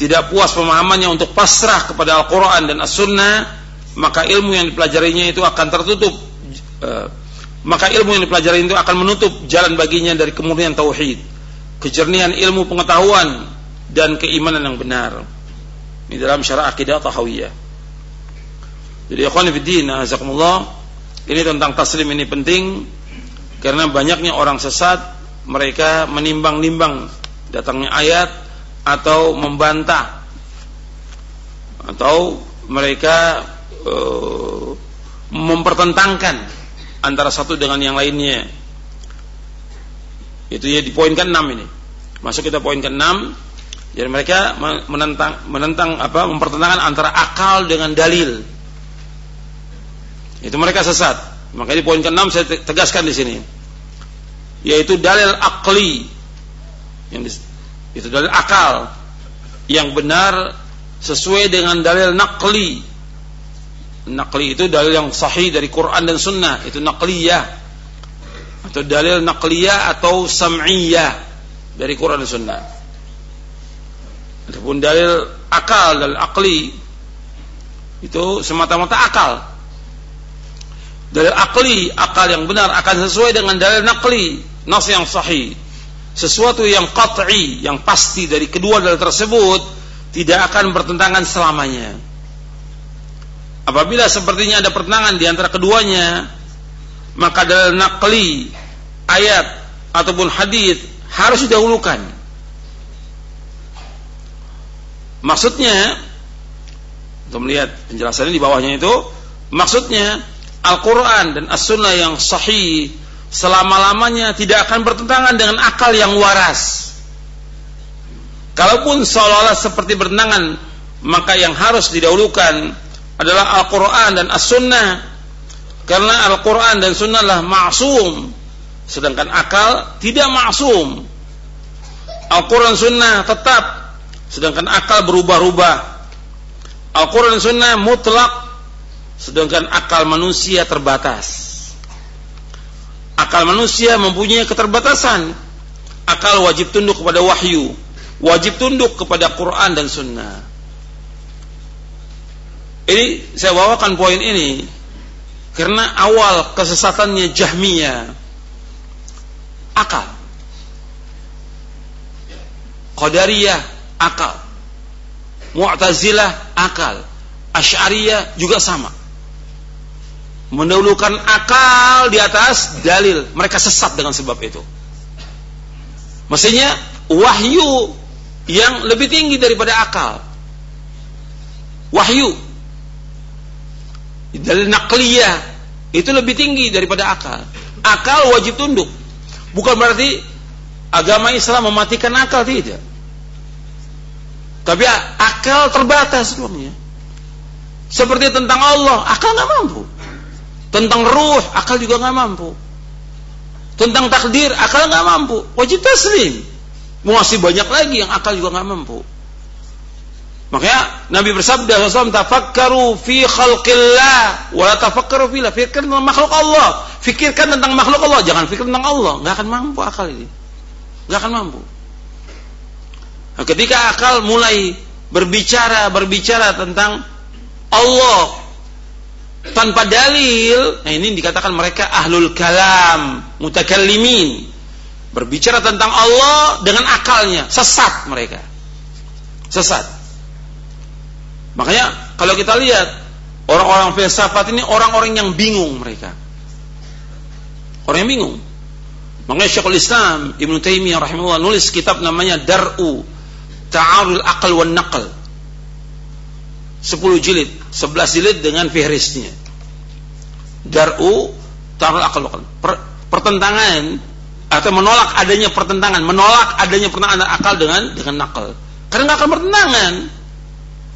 tidak puas pemahamannya untuk pasrah kepada Al-Quran dan As-Sunnah maka ilmu yang dipelajarinya itu akan tertutup uh, maka ilmu yang dipelajari itu akan menutup jalan baginya dari kemurnian tauhid kejernihan ilmu pengetahuan dan keimanan yang benar. Ini dalam syarah akidah tahawiyah. Jadi akhwan fillah, azakumullah, ini tentang taslim ini penting karena banyaknya orang sesat mereka menimbang-nimbang datangnya ayat atau membantah atau mereka uh, mempertentangkan antara satu dengan yang lainnya itu ya di poin ke-6 ini. Masuk kita poin ke-6. Jadi mereka menentang menentang apa mempertentangkan antara akal dengan dalil. Itu mereka sesat. Maka di poin ke-6 saya tegaskan di sini. Yaitu dalil akli. Yang itu dalil akal yang benar sesuai dengan dalil nakli. Nakli itu dalil yang sahih dari Quran dan Sunnah. Itu nakliyah atau dalil naqliyah atau sam'iyah dari Quran dan Sunnah. Adapun dalil akal dan akli itu semata-mata akal. Dalil akli, akal yang benar akan sesuai dengan dalil nakli, nas yang sahih. Sesuatu yang qat'i, yang pasti dari kedua dalil tersebut tidak akan bertentangan selamanya. Apabila sepertinya ada pertentangan di antara keduanya, maka dalil nakli ayat ataupun hadis harus didahulukan. Maksudnya untuk melihat penjelasannya di bawahnya itu maksudnya Al-Qur'an dan As-Sunnah yang sahih selama-lamanya tidak akan bertentangan dengan akal yang waras. Kalaupun seolah-olah seperti bertentangan, maka yang harus didahulukan adalah Al-Quran dan As-Sunnah karena Al-Quran dan Sunnah lah maksum. Sedangkan akal tidak maksum. Al-Quran Sunnah tetap sedangkan akal berubah-ubah. Al-Quran Sunnah mutlak, sedangkan akal manusia terbatas. Akal manusia mempunyai keterbatasan. Akal wajib tunduk kepada wahyu, wajib tunduk kepada Quran dan Sunnah. Ini saya bawakan poin ini karena awal kesesatannya Jahmiyah akal. Qadariyah akal. Mu'tazilah akal. Asy'ariyah juga sama. Mendahulukan akal di atas dalil. Mereka sesat dengan sebab itu. Maksudnya wahyu yang lebih tinggi daripada akal. Wahyu. Dalil nakliyah itu lebih tinggi daripada akal. Akal wajib tunduk. Bukan berarti agama Islam mematikan akal tidak. Tapi akal terbatas sebenarnya. Seperti tentang Allah, akal nggak mampu. Tentang ruh, akal juga nggak mampu. Tentang takdir, akal nggak mampu. Wajib taslim. Masih banyak lagi yang akal juga nggak mampu. Makanya Nabi bersabda SAW tafakkaru fi khalqillah wa la tafakkaru fi Fikirkan tentang makhluk Allah. Fikirkan tentang makhluk Allah, jangan fikir tentang Allah. Enggak akan mampu akal ini. Enggak akan mampu. Nah, ketika akal mulai berbicara berbicara tentang Allah tanpa dalil, nah ini dikatakan mereka ahlul kalam, mutakallimin. Berbicara tentang Allah dengan akalnya, sesat mereka. Sesat. Makanya kalau kita lihat orang-orang filsafat ini orang-orang yang bingung mereka. Orang yang bingung. Makanya Syekhul Islam Ibn Taimiyah rahimahullah nulis kitab namanya Dar'u Ta'arul Aqal wan Naql. 10 jilid, 11 jilid dengan fihrisnya. Dar'u Ta'arul Aqal wan per, pertentangan atau menolak adanya pertentangan, menolak adanya pertentangan akal dengan dengan nakal. Karena nggak akan pertentangan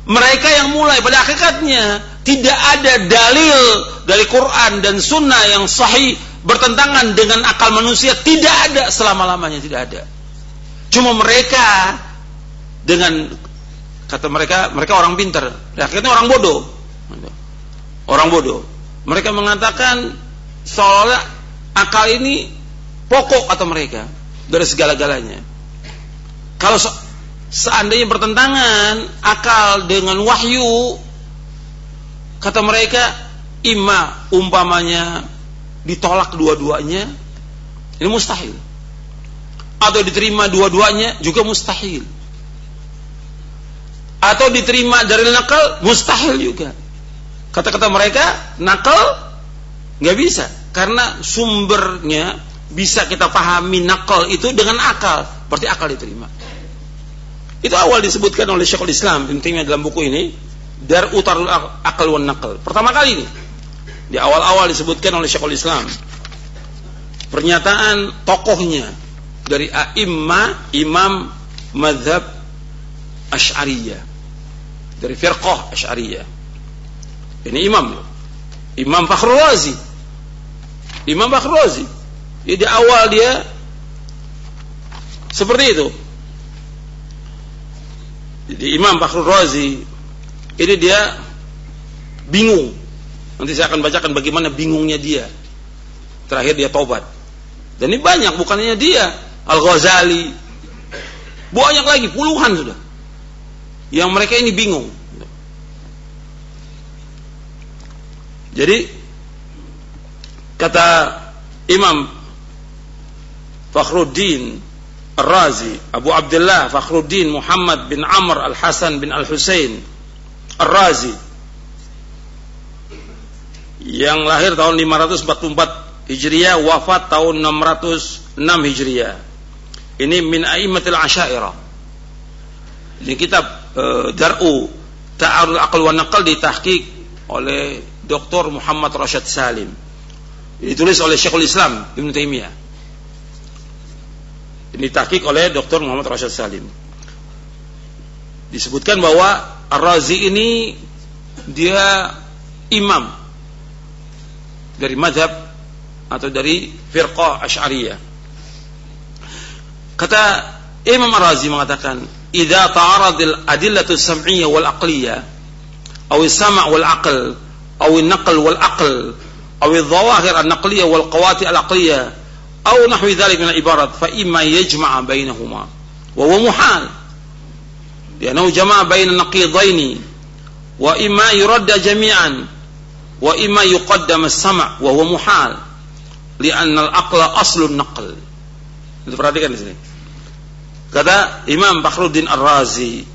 mereka yang mulai pada hakikatnya tidak ada dalil dari Quran dan Sunnah yang sahih bertentangan dengan akal manusia tidak ada selama lamanya tidak ada. Cuma mereka dengan kata mereka mereka orang pintar, akhirnya orang bodoh, orang bodoh. Mereka mengatakan seolah akal ini pokok atau mereka dari segala-galanya. Kalau seandainya bertentangan akal dengan wahyu kata mereka imma umpamanya ditolak dua-duanya ini mustahil. Atau diterima dua-duanya juga mustahil. Atau diterima dari nakal mustahil juga. Kata-kata mereka nakal nggak bisa. Karena sumbernya bisa kita pahami nakal itu dengan akal. Berarti akal diterima itu awal disebutkan oleh Syekhul Islam Taimiyah dalam buku ini Dar Utarul Akal wan Nakal. Pertama kali ini. Di awal-awal disebutkan oleh Syekhul Islam. Pernyataan tokohnya dari a'imma imam madhab Ash'ariyah dari firqah Ash'ariyah ini imam Imam Fakhrul Imam Fakhrul Razi jadi awal dia seperti itu jadi Imam Fakhrul Razi ini dia bingung. Nanti saya akan bacakan bagaimana bingungnya dia. Terakhir dia tobat. Dan ini banyak bukannya dia, Al-Ghazali. Banyak lagi puluhan sudah. Yang mereka ini bingung. Jadi kata Imam Fakhruddin Ar-Razi, Abu Abdullah Fakhruddin Muhammad bin Amr Al-Hasan bin Al-Husain. Ar-Razi. Yang lahir tahun 544 Hijriah wafat tahun 606 Hijriah. Ini min aimatil asyairah. Ini kitab e, Dar'u Ta'arul Aql wa Naql ditahqiq oleh Dr. Muhammad Rashid Salim. Ditulis oleh Syekhul Islam Ibn Taimiyah ini tahqiq oleh Dr. Muhammad Rashid Salim. Disebutkan bahwa Ar-Razi ini dia imam dari madhab atau dari firqah Ash'ariyah. Kata Imam Ar-Razi mengatakan, idza ta'aradil adillatu sam'iyya wal aqliyah aw as-sam' wal aql aw an-naql wal aql aw adh-dhawahir an-naqliyah wal qawati al-aqliyah aw nahwi dhalik min al-ibarat fa imma yajma'a bainahuma wa huwa muhal لأنه جمع بين النقيضين وإما يرد جميعا وإما يقدم السمع وهو محال لأن الأقل أصل النقل Itu perhatikan di sini. Kata Imam Bakhruddin Ar-Razi,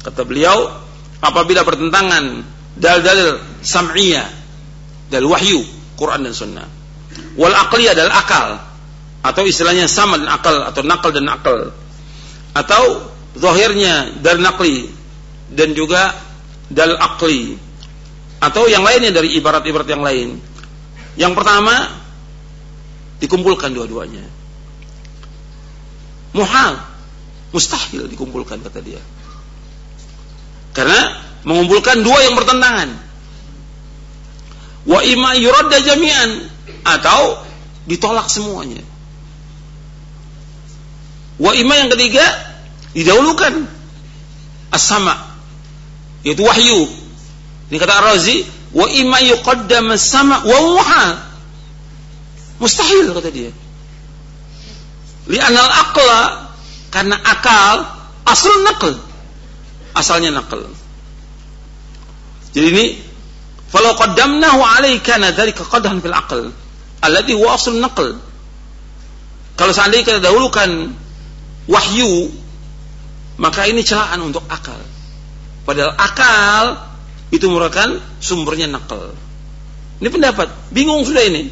kata beliau, apabila bertentangan dalil-dalil sam'iyah, dalil wahyu, Quran dan sunnah. Wal aqliyah dalil akal atau istilahnya sama dan akal atau nakal dan akal atau zahirnya dalil nakli dan juga dalil akli atau yang lainnya dari ibarat-ibarat yang lain. Yang pertama dikumpulkan dua-duanya. Muhal Mustahil dikumpulkan kata dia. Karena mengumpulkan dua yang bertentangan. Wa ima yuradda jami'an atau ditolak semuanya. Wa ima yang ketiga didahulukan as-sama yaitu wahyu. Ini kata Ar-Razi, wa ima yuqaddam as-sama wa muhal. Mustahil kata dia. Li'anal aqla karena akal asal nakal. Asalnya nakal. Jadi ini falau qaddamnahu alaika dzalika qadhan fil aql alladhi huwa asl naql. Kalau seandainya kita dahulukan wahyu maka ini celaan untuk akal. Padahal akal itu merupakan sumbernya nakal. Ini pendapat, bingung sudah ini.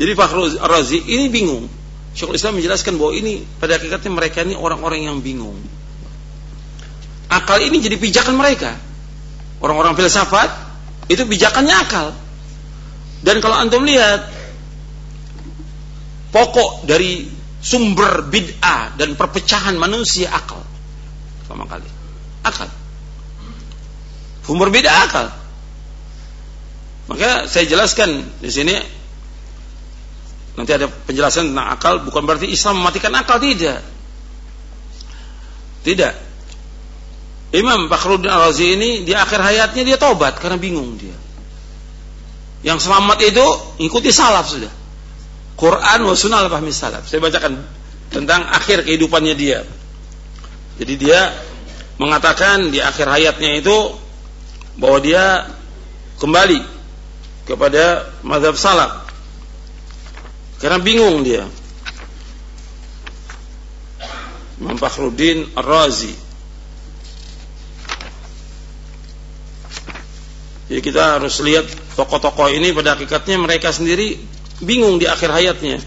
Jadi Fakhrul Razi ini bingung. Syekhul Islam menjelaskan bahwa ini pada hakikatnya mereka ini orang-orang yang bingung. Akal ini jadi pijakan mereka. Orang-orang filsafat itu pijakannya akal. Dan kalau antum lihat pokok dari sumber bid'ah dan perpecahan manusia akal. Sama kali. Akal. Sumber bid'ah akal. Maka saya jelaskan di sini Nanti ada penjelasan tentang akal, bukan berarti Islam mematikan akal, tidak. Tidak. Imam Fakhruddin Al-Razi ini di akhir hayatnya dia tobat karena bingung dia. Yang selamat itu ikuti salaf sudah. Quran wa sunnah al-fahmi salaf. Saya bacakan tentang akhir kehidupannya dia. Jadi dia mengatakan di akhir hayatnya itu bahwa dia kembali kepada mazhab salaf karena bingung dia. Imam Fakhruddin Ar-Razi. Jadi kita harus lihat tokoh-tokoh ini pada hakikatnya mereka sendiri bingung di akhir hayatnya.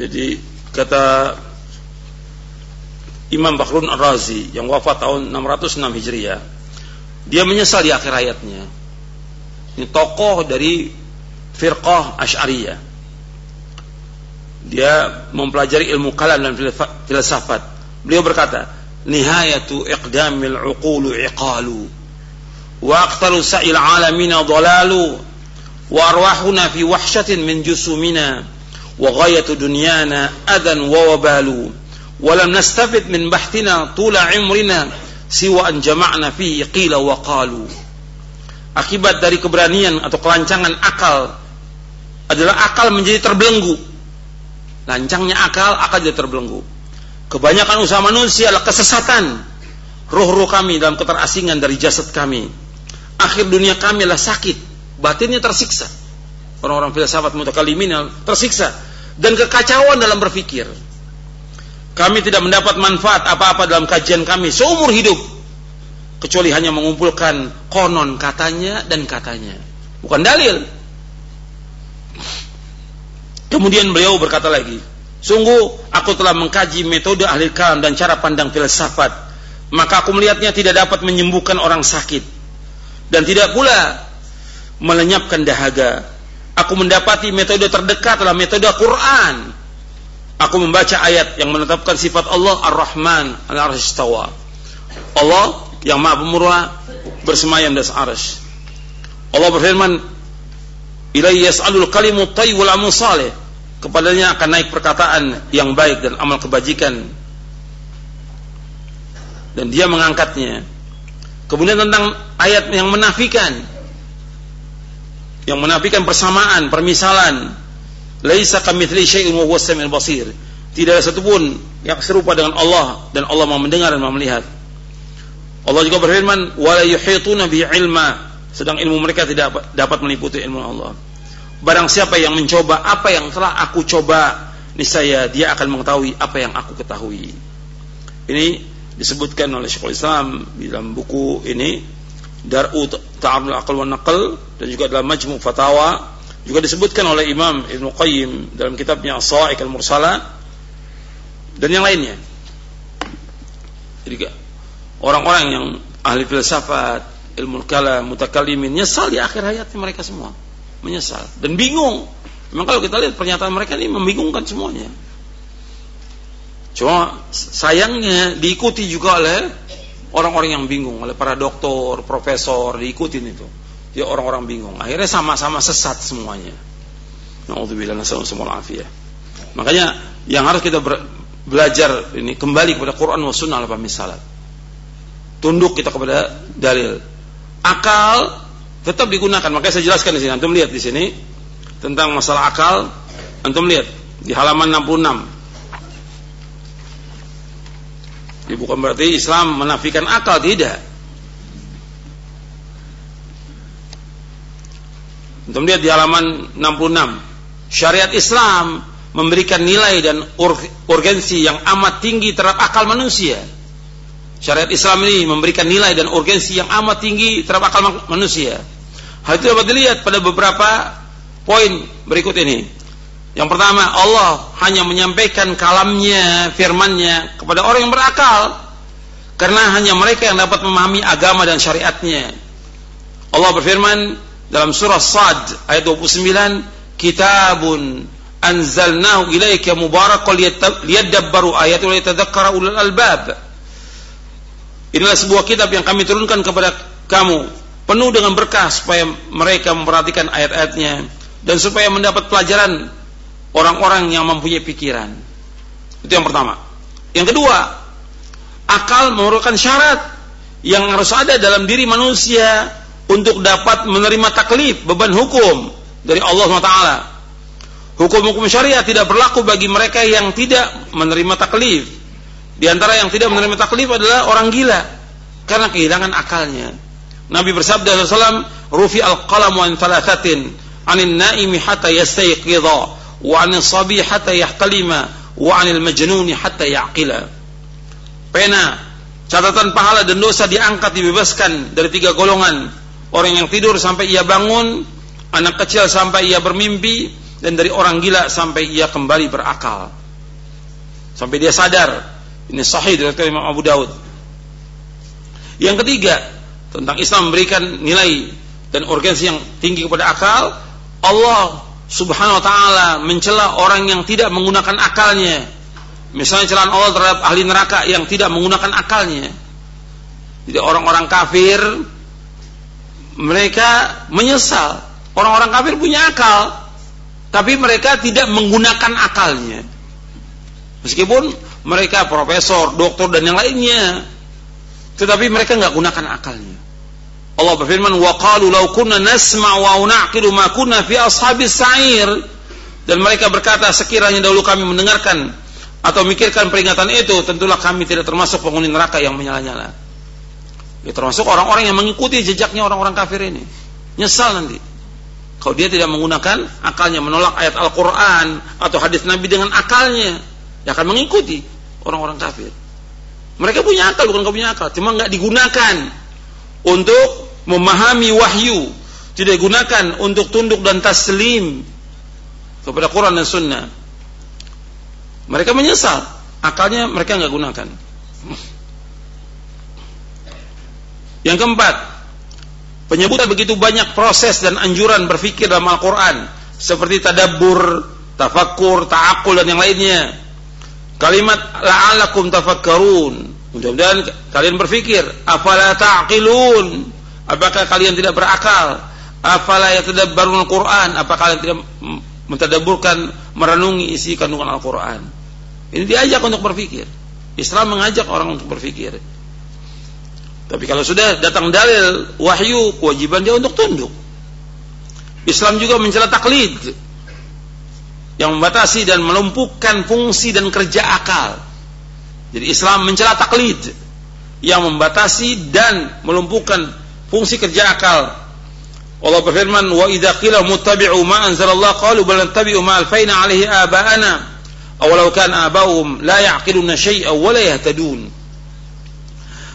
Jadi kata Imam Bakhrun Ar-Razi yang wafat tahun 606 Hijriah, dia menyesal di akhir hayatnya. Ini tokoh dari firqah Asy'ariyah. Dia mempelajari ilmu kalam dan filsafat. Beliau berkata, "Nihayatu iqdamil uqulu iqalu wa aqtalu sa'il alamina dhalalu wa arwahuna fi wahsyatin min jusumina." وغاية دنيانا أذى ووبال ولم نستفد من بحثنا طول عمرنا siwa an jama'na fihi qila wa qalu akibat dari keberanian atau kelancangan akal adalah akal menjadi terbelenggu. Lancangnya akal akal jadi terbelenggu. Kebanyakan usaha manusia adalah kesesatan. Roh-roh kami dalam keterasingan dari jasad kami. Akhir dunia kami adalah sakit. Batinnya tersiksa. Orang-orang filsafat mutakalimin tersiksa. Dan kekacauan dalam berpikir. Kami tidak mendapat manfaat apa-apa dalam kajian kami seumur hidup kecuali hanya mengumpulkan konon katanya dan katanya, bukan dalil. Kemudian beliau berkata lagi, sungguh aku telah mengkaji metode ahli kalam dan cara pandang filsafat, maka aku melihatnya tidak dapat menyembuhkan orang sakit dan tidak pula melenyapkan dahaga Aku mendapati metode terdekat adalah metode Quran. Aku membaca ayat yang menetapkan sifat Allah Ar-Rahman Al-Arsyistawa. Allah yang maha pemurah bersemayam di atas. Allah berfirman, "Ilaihi yas'alul kalimut thayyib wal amal salih." Kepadanya akan naik perkataan yang baik dan amal kebajikan. Dan dia mengangkatnya. Kemudian tentang ayat yang menafikan yang menafikan persamaan, permisalan. Laisa kamitsli syai'un wa basir. Tidak ada satupun yang serupa dengan Allah dan Allah Maha mendengar dan Maha melihat. Allah juga berfirman, "Wa la yuhituna bi ilma." Sedang ilmu mereka tidak dapat meliputi ilmu Allah. Barang siapa yang mencoba apa yang telah aku coba, niscaya dia akan mengetahui apa yang aku ketahui. Ini disebutkan oleh Syekhul Islam di dalam buku ini Dar'u Ta'arul Aqal wa Naqal dan juga dalam Majmu' Fatawa juga disebutkan oleh Imam Ibn Qayyim dalam kitabnya As-Sa'iq Al-Mursala dan yang lainnya. Jadi orang-orang yang ahli filsafat, ilmu kalam, mutakallimin nyesal di akhir hayatnya mereka semua. Menyesal dan bingung. Memang kalau kita lihat pernyataan mereka ini membingungkan semuanya. Cuma sayangnya diikuti juga oleh orang-orang yang bingung oleh para doktor, profesor diikutin itu. Ya orang-orang bingung. Akhirnya sama-sama sesat semuanya. Nauzubillah nasallallahu alaihi Makanya yang harus kita belajar ini kembali kepada Quran wa sunnah apa misalat. Tunduk kita kepada dalil. Akal tetap digunakan. Makanya saya jelaskan di sini. Antum lihat di sini tentang masalah akal. Antum lihat di halaman 66 Jadi bukan berarti Islam menafikan akal, tidak. Untuk lihat di halaman 66. Syariat Islam memberikan nilai dan urgensi yang amat tinggi terhadap akal manusia. Syariat Islam ini memberikan nilai dan urgensi yang amat tinggi terhadap akal manusia. Hal itu dapat dilihat pada beberapa poin berikut ini. Yang pertama, Allah hanya menyampaikan kalamnya, firmannya kepada orang yang berakal. Karena hanya mereka yang dapat memahami agama dan syariatnya. Allah berfirman dalam surah Sad ayat 29, Kitabun anzalnahu ilaika mubarakun liyadabbaru ayat wa liyatadhakkara ulul albab. Inilah sebuah kitab yang kami turunkan kepada kamu penuh dengan berkah supaya mereka memperhatikan ayat-ayatnya dan supaya mendapat pelajaran orang-orang yang mempunyai pikiran. Itu yang pertama. Yang kedua, akal memerlukan syarat yang harus ada dalam diri manusia untuk dapat menerima taklif, beban hukum dari Allah SWT. Hukum-hukum syariat tidak berlaku bagi mereka yang tidak menerima taklif. Di antara yang tidak menerima taklif adalah orang gila karena kehilangan akalnya. Nabi bersabda SAW, "Rufi al-qalam wa thalathatin 'anil naimi hatta yastayqidha." wa 'anil sabi hatta yahtalima wa 'anil majnuni hatta ya'qila. Pena, catatan pahala dan dosa diangkat dibebaskan dari tiga golongan. Orang yang tidur sampai ia bangun, anak kecil sampai ia bermimpi, dan dari orang gila sampai ia kembali berakal. Sampai dia sadar. Ini sahih dari Imam Abu Daud. Yang ketiga, tentang Islam memberikan nilai dan urgensi yang tinggi kepada akal, Allah Subhanahu wa taala mencela orang yang tidak menggunakan akalnya. Misalnya celaan Allah terhadap ahli neraka yang tidak menggunakan akalnya. Jadi orang-orang kafir mereka menyesal. Orang-orang kafir punya akal, tapi mereka tidak menggunakan akalnya. Meskipun mereka profesor, doktor dan yang lainnya, tetapi mereka nggak gunakan akalnya. Allah berfirman wa qalu law kunna nasma' wa na'qilu ma kunna fi ashabis sa'ir dan mereka berkata sekiranya dahulu kami mendengarkan atau mikirkan peringatan itu tentulah kami tidak termasuk penghuni neraka yang menyala-nyala. Ya, termasuk orang-orang yang mengikuti jejaknya orang-orang kafir ini. Nyesal nanti. Kalau dia tidak menggunakan akalnya menolak ayat Al-Qur'an atau hadis Nabi dengan akalnya, dia akan mengikuti orang-orang kafir. Mereka punya akal bukan kau punya akal, cuma nggak digunakan untuk memahami wahyu tidak digunakan untuk tunduk dan taslim kepada Quran dan Sunnah. Mereka menyesal, akalnya mereka nggak gunakan. Yang keempat, penyebutan begitu banyak proses dan anjuran berpikir dalam Al-Quran seperti tadabbur, tafakkur, ta'akul dan yang lainnya. Kalimat la'alakum tafakkarun. Mudah-mudahan kalian berpikir, afala ta'qilun? Apakah kalian tidak berakal? Afala yatadabbarun Al-Qur'an? Apakah kalian tidak mentadabburkan, merenungi isi kandungan Al-Qur'an? Ini diajak untuk berpikir. Islam mengajak orang untuk berpikir. Tapi kalau sudah datang dalil wahyu, kewajiban dia untuk tunduk. Islam juga mencela taklid yang membatasi dan melumpuhkan fungsi dan kerja akal. Jadi Islam mencela taklid yang membatasi dan melumpuhkan fungsi kerja akal. Allah berfirman, "Wa idza qila muttabi'u ma anzalallah qalu bal nattabi'u ma alfayna 'alaihi aba'ana aw law kana aba'uhum la ya'qiluna syai'an wa la yahtadun."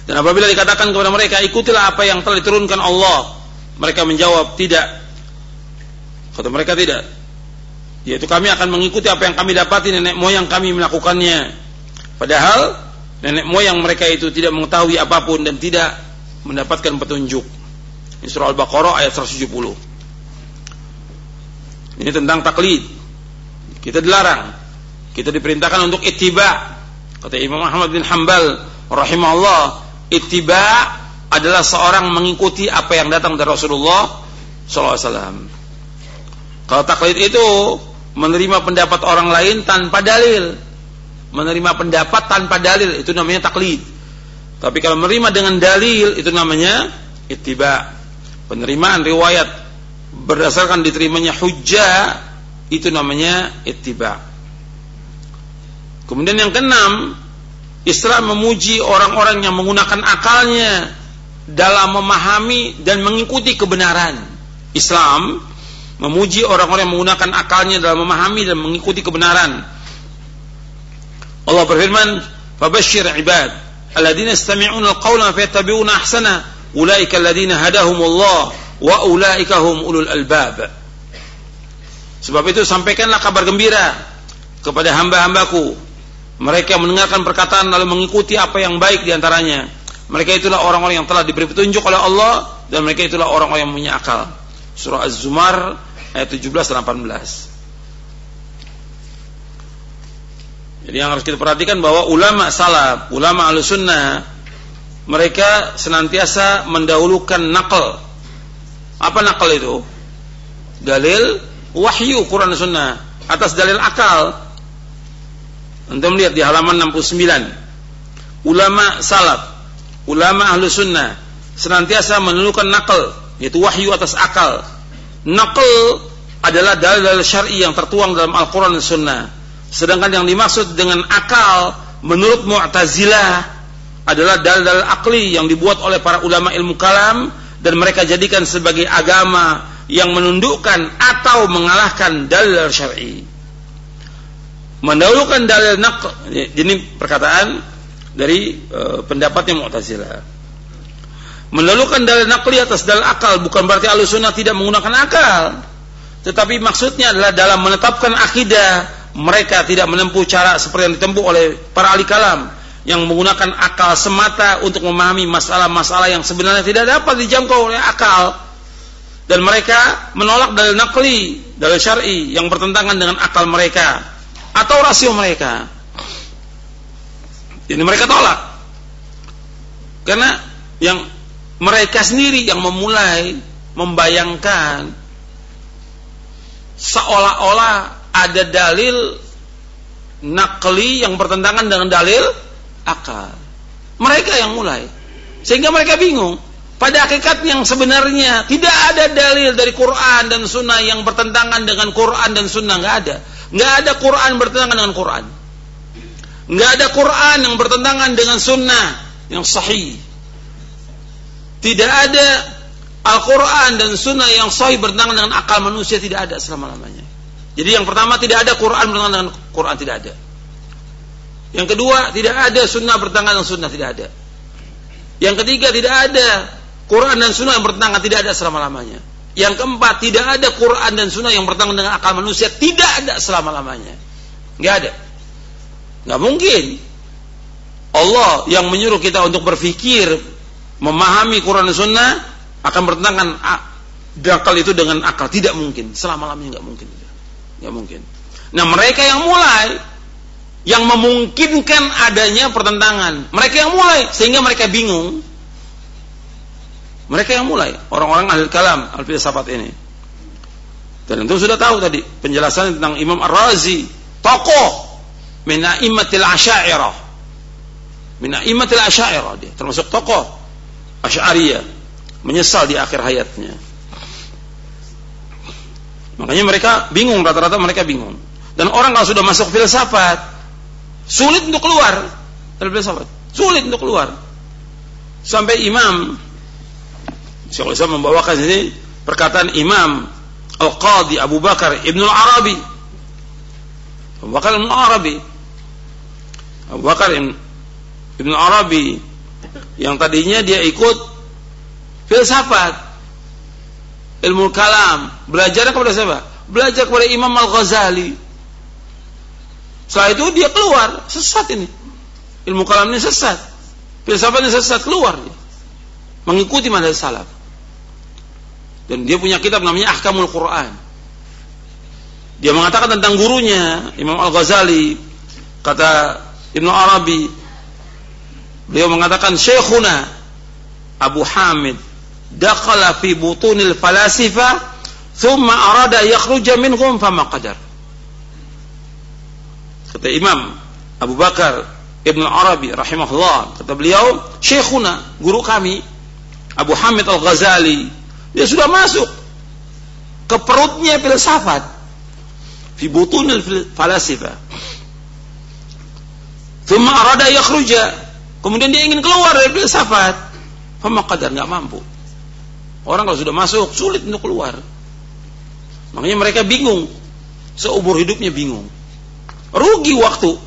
Dan apabila dikatakan kepada mereka, ikutilah apa yang telah diturunkan Allah, mereka menjawab, tidak. Kata mereka tidak. Yaitu kami akan mengikuti apa yang kami dapati nenek moyang kami melakukannya. Padahal nenek moyang mereka itu tidak mengetahui apa pun dan tidak mendapatkan petunjuk. Ini surah Al-Baqarah ayat 170. Ini tentang taklid. Kita dilarang. Kita diperintahkan untuk ittiba. Kata Imam Ahmad bin Hambal rahimahullah, ittiba adalah seorang mengikuti apa yang datang dari Rasulullah SAW. Kalau taklid itu menerima pendapat orang lain tanpa dalil, menerima pendapat tanpa dalil itu namanya taklid. Tapi kalau menerima dengan dalil itu namanya ittiba. Penerimaan riwayat berdasarkan diterimanya hujjah itu namanya ittiba. Kemudian yang keenam, Islam memuji orang-orang yang menggunakan akalnya dalam memahami dan mengikuti kebenaran. Islam memuji orang-orang yang menggunakan akalnya dalam memahami dan mengikuti kebenaran. Allah berfirman, "Fabashshir ibad alladzina yastami'una al-qawla fayattabi'una ahsana, ulaika alladzina hadahumullah wa ulaika hum ulul albab." Sebab itu sampaikanlah kabar gembira kepada hamba-hambaku mereka mendengarkan perkataan lalu mengikuti apa yang baik di antaranya. Mereka itulah orang-orang yang telah diberi petunjuk oleh Allah dan mereka itulah orang-orang yang punya akal. Surah Az-Zumar ayat 17 dan 18. Jadi yang harus kita perhatikan bahwa ulama salaf, ulama al-sunnah, mereka senantiasa mendahulukan nakal. Apa nakal itu? Dalil wahyu Quran sunnah atas dalil akal anda melihat di halaman 69. Ulama salaf, ulama ahlu sunnah senantiasa menelurkan nakal, yaitu wahyu atas akal. Nakal adalah dalil-dalil syar'i yang tertuang dalam Al-Quran dan Sunnah. Sedangkan yang dimaksud dengan akal menurut Mu'tazilah adalah dalil-dalil akli yang dibuat oleh para ulama ilmu kalam dan mereka jadikan sebagai agama yang menundukkan atau mengalahkan dalil syar'i mendahulukan dalil naql ini perkataan dari e, pendapatnya Mu'tazilah mendahulukan dalil naqli atas dalil akal bukan berarti sunnah tidak menggunakan akal tetapi maksudnya adalah dalam menetapkan akidah mereka tidak menempuh cara seperti yang ditempuh oleh para ahli kalam yang menggunakan akal semata untuk memahami masalah-masalah yang sebenarnya tidak dapat dijangkau oleh akal dan mereka menolak dalil nakli, dalil syar'i yang bertentangan dengan akal mereka atau rasio mereka. Ini mereka tolak. Karena yang mereka sendiri yang memulai membayangkan seolah-olah ada dalil nakli yang bertentangan dengan dalil akal. Mereka yang mulai. Sehingga mereka bingung. Pada hakikat yang sebenarnya tidak ada dalil dari Quran dan Sunnah yang bertentangan dengan Quran dan Sunnah nggak ada. Nggak ada Quran bertentangan dengan Quran. Nggak ada Quran yang bertentangan dengan Sunnah yang sahih. Tidak ada Al-Quran dan Sunnah yang sahih bertentangan dengan akal manusia tidak ada selama lamanya. Jadi yang pertama tidak ada Quran bertentangan dengan Quran tidak ada. Yang kedua tidak ada Sunnah bertentangan dengan Sunnah tidak ada. Yang ketiga tidak ada Quran dan Sunnah yang bertentangan tidak ada selama lamanya. Yang keempat, tidak ada Quran dan Sunnah yang bertentangan dengan akal manusia. Tidak ada selama-lamanya. Nggak ada. Nggak mungkin. Allah yang menyuruh kita untuk berpikir, memahami Quran dan Sunnah, akan bertentangan dangkal itu dengan akal. Tidak mungkin. Selama-lamanya nggak mungkin. Nggak mungkin. Nah mereka yang mulai yang memungkinkan adanya pertentangan. Mereka yang mulai sehingga mereka bingung. Mereka yang mulai. Orang-orang ahli kalam al filsafat ini. Dan itu sudah tahu tadi penjelasan tentang Imam Ar-Razi tokoh minaimatil asyairah minaimatil asyairah dia termasuk tokoh asyariyah menyesal di akhir hayatnya Makanya mereka bingung, rata-rata mereka bingung. Dan orang kalau sudah masuk filsafat, sulit untuk keluar dari filsafat. Sulit untuk keluar. Sampai Imam Syaikhul Islam membawakan ini perkataan Imam Al-Qadi Abu Bakar Ibn Arabi. Abu Bakar Ibn Arabi. Abu Bakar Ibn Arabi yang tadinya dia ikut filsafat ilmu kalam. Belajar kepada siapa? Belajar kepada Imam Al-Ghazali. Setelah itu dia keluar, sesat ini. Ilmu kalam ini sesat. Filsafatnya sesat, keluar dia. Mengikuti manhaj salaf. Dan dia punya kitab namanya Ahkamul Quran. Dia mengatakan tentang gurunya, Imam Al-Ghazali, kata Ibnu Arabi, beliau mengatakan Syekhuna Abu Hamid dakhala fi butunil falasifa thumma arada yakhruja minhum fama qadar. Kata Imam Abu Bakar Ibn Arabi rahimahullah kata beliau syekhuna guru kami Abu Hamid Al-Ghazali dia sudah masuk ke perutnya filsafat fi butunil falasifa. Thumma arada yakhruja kemudian dia ingin keluar dari filsafat fama qadar nggak mampu Orang kalau sudah masuk sulit untuk keluar. Makanya mereka bingung. Seumur hidupnya bingung. Rugi waktu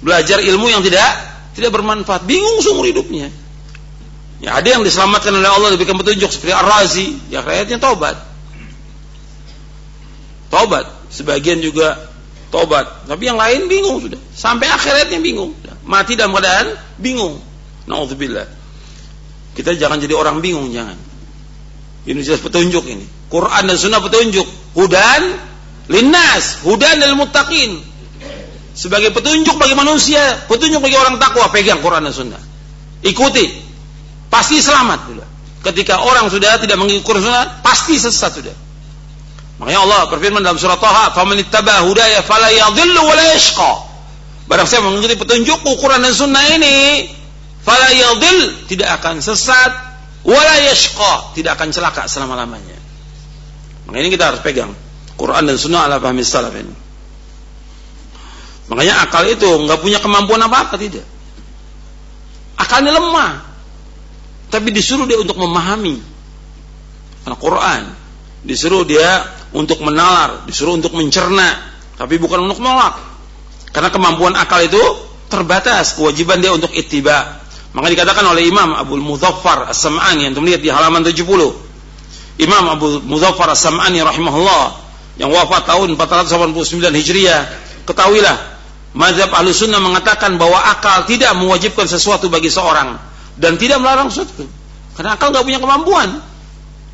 belajar ilmu yang tidak tidak bermanfaat. Bingung seumur hidupnya. Ya ada yang diselamatkan oleh Allah diberikan petunjuk seperti Ar-Razi, ya rakyatnya tobat. Tobat, sebagian juga tobat. Tapi yang lain bingung sudah. Sampai akhiratnya bingung. Mati dalam keadaan bingung. Nauzubillah. Kita jangan jadi orang bingung, jangan. Ini jelas petunjuk ini. Quran dan sunnah petunjuk. Hudan linnas, hudan lil muttaqin. Sebagai petunjuk bagi manusia, petunjuk bagi orang takwa, pegang Quran dan sunnah. Ikuti. Pasti selamat sudah. Ketika orang sudah tidak mengikuti Quran sunnah, pasti sesat sudah. Makanya Allah berfirman dalam surat Taha, "Faman ittaba hudaya fala yadhillu wa la yashqa." Barang siapa mengikuti petunjuk Quran dan sunnah ini, fala yadhill, tidak akan sesat wala yashqa, tidak akan celaka selama-lamanya. Makanya ini kita harus pegang Quran dan Sunnah ala fahmi salaf ini. Makanya akal itu nggak punya kemampuan apa-apa tidak. Akalnya lemah. Tapi disuruh dia untuk memahami Al-Quran. Disuruh dia untuk menalar, disuruh untuk mencerna, tapi bukan untuk menolak. Karena kemampuan akal itu terbatas, kewajiban dia untuk ittiba. Maka dikatakan oleh Imam Abu Muzaffar As-Sam'ani yang terlihat di halaman 70. Imam Abu Muzaffar As-Sam'ani rahimahullah yang wafat tahun 489 Hijriah, ketahuilah mazhab Ahlu Sunnah mengatakan bahwa akal tidak mewajibkan sesuatu bagi seorang dan tidak melarang sesuatu. Karena akal nggak punya kemampuan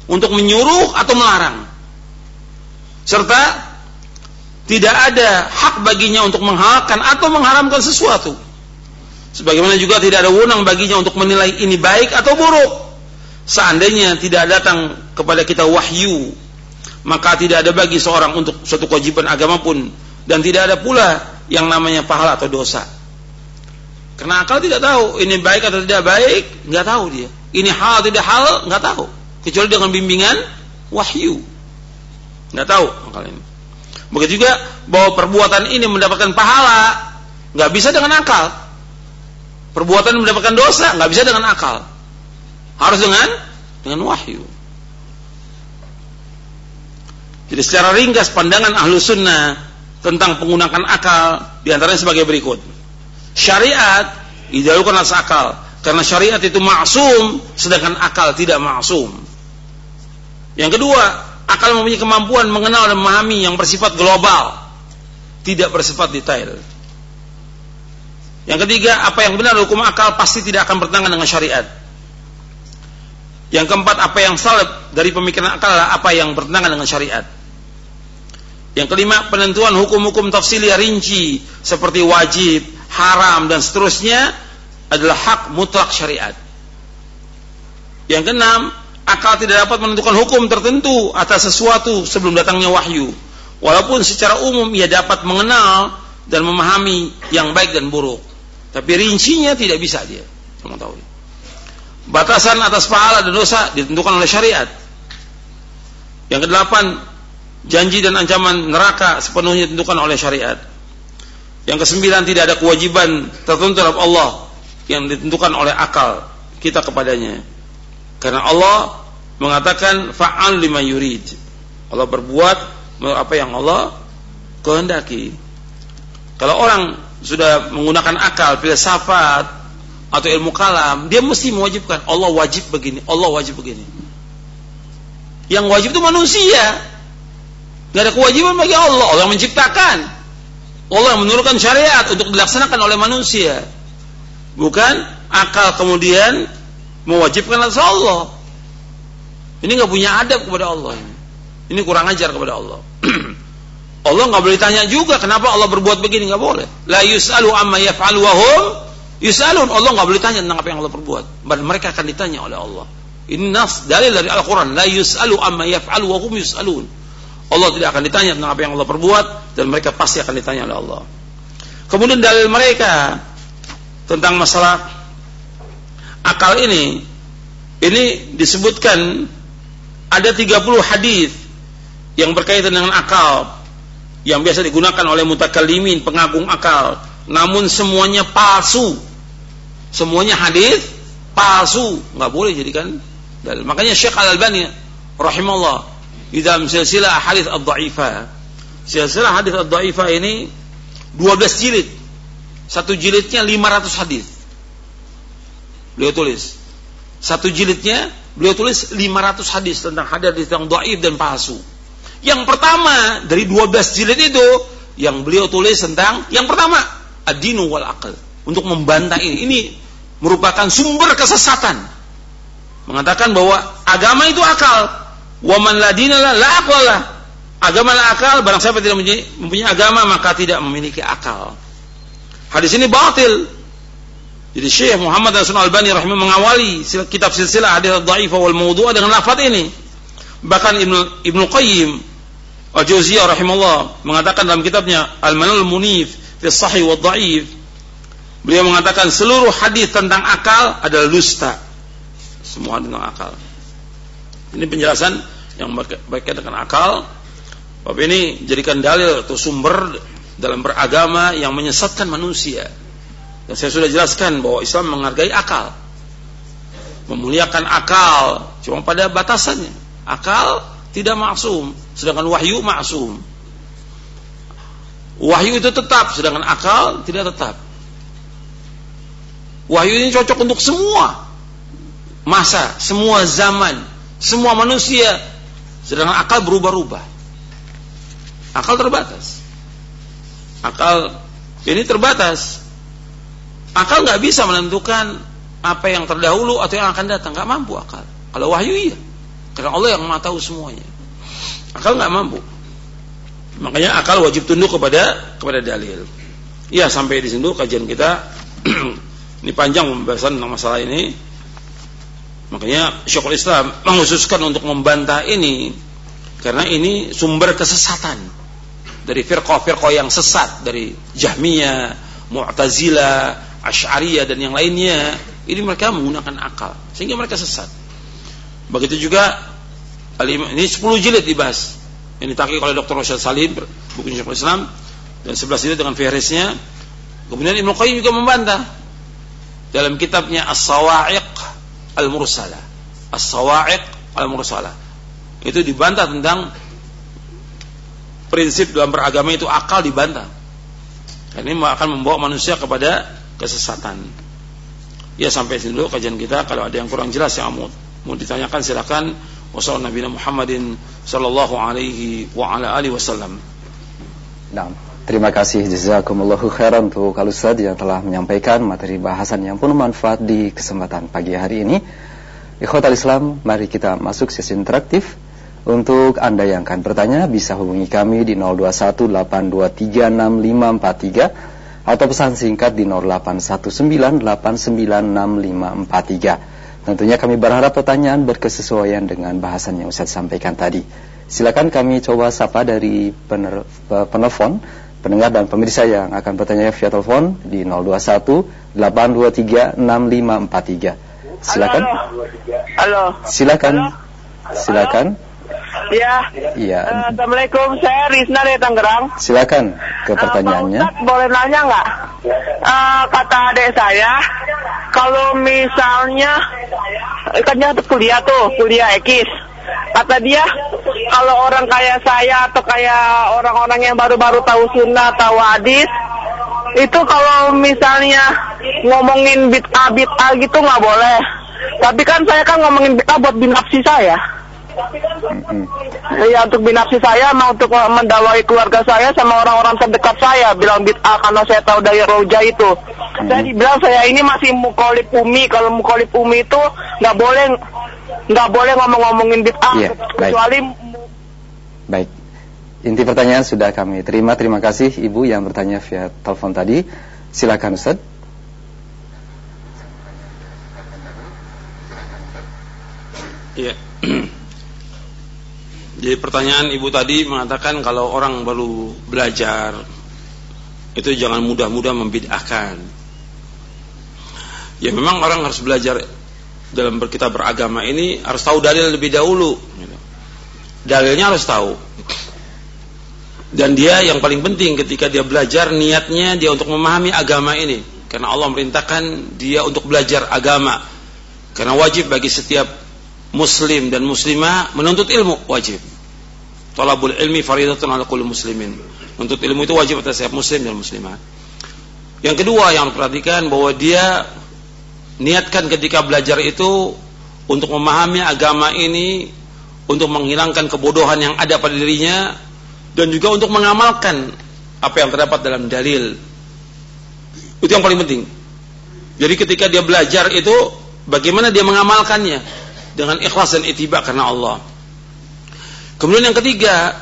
untuk menyuruh atau melarang. Serta tidak ada hak baginya untuk menghalalkan atau mengharamkan sesuatu. Sebagaimana juga tidak ada wewenang baginya untuk menilai ini baik atau buruk. Seandainya tidak datang kepada kita wahyu, maka tidak ada bagi seorang untuk suatu kewajiban agama pun dan tidak ada pula yang namanya pahala atau dosa. Karena akal tidak tahu ini baik atau tidak baik, nggak tahu dia. Ini hal atau tidak hal, nggak tahu. Kecuali dengan bimbingan wahyu. Nggak tahu akal ini. Begitu juga bahwa perbuatan ini mendapatkan pahala, nggak bisa dengan akal. Perbuatan mendapatkan dosa nggak bisa dengan akal. Harus dengan dengan wahyu. Jadi secara ringkas pandangan ahlu sunnah tentang penggunaan akal di antaranya sebagai berikut. Syariat dijauhkan atas akal karena syariat itu maksum sedangkan akal tidak maksum. Yang kedua, akal mempunyai kemampuan mengenal dan memahami yang bersifat global, tidak bersifat detail. Yang ketiga, apa yang benar hukum akal pasti tidak akan bertentangan dengan syariat. Yang keempat, apa yang salib dari pemikiran akal adalah apa yang bertentangan dengan syariat. Yang kelima, penentuan hukum-hukum tafsili rinci seperti wajib, haram dan seterusnya adalah hak mutlak syariat. Yang keenam, akal tidak dapat menentukan hukum tertentu atas sesuatu sebelum datangnya wahyu. Walaupun secara umum ia dapat mengenal dan memahami yang baik dan buruk. Tapi rincinya tidak bisa dia mengetahui. Batasan atas pahala dan dosa ditentukan oleh syariat. Yang kedelapan, janji dan ancaman neraka sepenuhnya ditentukan oleh syariat. Yang kesembilan, tidak ada kewajiban tertentu dalam Allah yang ditentukan oleh akal kita kepadanya. Karena Allah mengatakan fa'al lima yurid. Allah berbuat menurut apa yang Allah kehendaki. Kalau orang sudah menggunakan akal, filsafat atau ilmu kalam, dia mesti mewajibkan Allah wajib begini, Allah wajib begini. Yang wajib itu manusia. Gak ada kewajiban bagi Allah. Allah menciptakan. Allah yang menurunkan syariat untuk dilaksanakan oleh manusia. Bukan akal kemudian mewajibkan atas Allah. Ini nggak punya adab kepada Allah ini. Ini kurang ajar kepada Allah. Allah nggak boleh tanya juga kenapa Allah berbuat begini nggak boleh. La yusalu amma yaf'alu wa hum yusalun. Allah nggak boleh tanya tentang apa yang Allah perbuat. Dan mereka akan ditanya oleh Allah. Ini nas dalil dari Al-Quran. La yusalu amma yaf'alu wa hum yusalun. Allah tidak akan ditanya tentang apa yang Allah perbuat dan mereka pasti akan ditanya oleh Allah. Kemudian dalil mereka tentang masalah akal ini ini disebutkan ada 30 hadis yang berkaitan dengan akal yang biasa digunakan oleh mutakallimin pengagung akal. Namun semuanya palsu. Semuanya hadis palsu. Nggak boleh jadikan makanya Syekh Al Albani rahimahullah di dalam silsilah hadis ad-dhaifah silsilah hadis ad-dhaifah ini 12 jilid. Satu jilidnya 500 hadis beliau tulis satu jilidnya Beliau tulis 500 hadis tentang hadis yang dhaif dan palsu. Yang pertama dari 12 jilid itu yang beliau tulis tentang yang pertama ad-dinu wal aql untuk membantah ini. Ini merupakan sumber kesesatan. Mengatakan bahwa agama itu akal. Wa man la dinala la aqlala. Agama la akal, barang siapa tidak mempunyai agama maka tidak memiliki akal. Hadis ini batil jadi Syekh Muhammad Nasrul Albani rahimah mengawali kitab silsilah hadis dhaif wal mawdu'ah dengan lafaz ini. Bahkan Ibnu Ibnu Qayyim Al-Jauziyah rahimahullah mengatakan dalam kitabnya Al-Manul Munif fi Sahih wa Dhaif beliau mengatakan seluruh hadis tentang akal adalah dusta. Semua tentang akal. Ini penjelasan yang berkaitan dengan akal. Bab ini jadikan dalil atau sumber dalam beragama yang menyesatkan manusia dan saya sudah jelaskan bahwa Islam menghargai akal. Memuliakan akal cuma pada batasannya. Akal tidak maksum, sedangkan wahyu maksum. Wahyu itu tetap, sedangkan akal tidak tetap. Wahyu ini cocok untuk semua masa, semua zaman, semua manusia. Sedangkan akal berubah-ubah. Akal terbatas. Akal ini terbatas. Akal nggak bisa menentukan apa yang terdahulu atau yang akan datang, nggak mampu akal. Kalau wahyu iya, karena Allah yang maha tahu semuanya. Akal nggak mampu. Makanya akal wajib tunduk kepada kepada dalil. Iya sampai di sini kajian kita. ini panjang pembahasan tentang masalah ini. Makanya Syekhul Islam menghususkan untuk membantah ini karena ini sumber kesesatan dari firqah-firqah yang sesat dari Jahmiyah, Mu'tazilah, Asy'ariyah dan yang lainnya, ini mereka menggunakan akal sehingga mereka sesat. Begitu juga ini 10 jilid dibahas. Ini ditakik oleh Dr. Rasyid Salim, buku Syekhul Islam dan 11 jilid dengan fihrisnya. Kemudian Ibnu Qayyim juga membantah dalam kitabnya As-Sawa'iq Al-Mursalah. As-Sawa'iq Al-Mursalah. Itu dibantah tentang prinsip dalam beragama itu akal dibantah. Ini akan membawa manusia kepada kesesatan. Ya sampai sini dulu kajian kita. Kalau ada yang kurang jelas yang mau, mau ditanyakan silakan. Wassalamualaikum Muhammadin sallallahu alaihi wasallam. Nah, terima kasih jazakumullahu khairan untuk Al Ustaz yang telah menyampaikan materi bahasan yang penuh manfaat di kesempatan pagi hari ini. Ikhwatal Islam, mari kita masuk sesi interaktif. Untuk Anda yang akan bertanya bisa hubungi kami di 0218236543 atau pesan singkat di 0819896543. Tentunya kami berharap pertanyaan berkesesuaian dengan bahasan yang Ustaz sampaikan tadi. Silakan kami coba sapa dari penelpon, pendengar dan pemirsa yang akan bertanya via telepon di 021 823 6543. Silakan. Halo. Silakan. Silakan. Ya. Iya. Uh, Assalamualaikum, saya Rizna dari Tangerang. Silakan ke pertanyaannya. Uh, Pak Ustadz, boleh nanya nggak? Uh, kata adik saya, kalau misalnya kan dia kuliah tuh, kuliah ekis. Kata dia, kalau orang kayak saya atau kayak orang-orang yang baru-baru tahu sunnah, tahu hadis, itu kalau misalnya ngomongin bid'ah bid'ah gitu nggak boleh. Tapi kan saya kan ngomongin bid'ah buat binafsi saya. Mm-mm. Ya untuk binafsi saya mau untuk mendawai keluarga saya sama orang-orang terdekat saya bilang bid'ah karena saya tahu dari roja itu. Saya dibilang saya ini masih mukolip umi kalau mukolip umi itu nggak boleh nggak boleh ngomong-ngomongin bid'ah Iya, baik. kecuali Baik. Inti pertanyaan sudah kami terima. Terima kasih Ibu yang bertanya via telepon tadi. Silakan Ustaz. Iya. Jadi pertanyaan ibu tadi mengatakan kalau orang baru belajar itu jangan mudah-mudah membid'ahkan. Ya memang orang harus belajar dalam kita beragama ini harus tahu dalil lebih dahulu. gitu. Dalilnya harus tahu. Dan dia yang paling penting ketika dia belajar niatnya dia untuk memahami agama ini. Karena Allah merintahkan dia untuk belajar agama. Karena wajib bagi setiap muslim dan muslimah menuntut ilmu wajib. Talabul ilmi faridatun ala kulli muslimin. Menuntut ilmu itu wajib atas setiap muslim dan muslimah. Yang kedua yang perhatikan bahwa dia niatkan ketika belajar itu untuk memahami agama ini, untuk menghilangkan kebodohan yang ada pada dirinya dan juga untuk mengamalkan apa yang terdapat dalam dalil. Itu yang paling penting. Jadi ketika dia belajar itu bagaimana dia mengamalkannya dengan ikhlas dan ittiba karena Allah. Kemudian yang ketiga,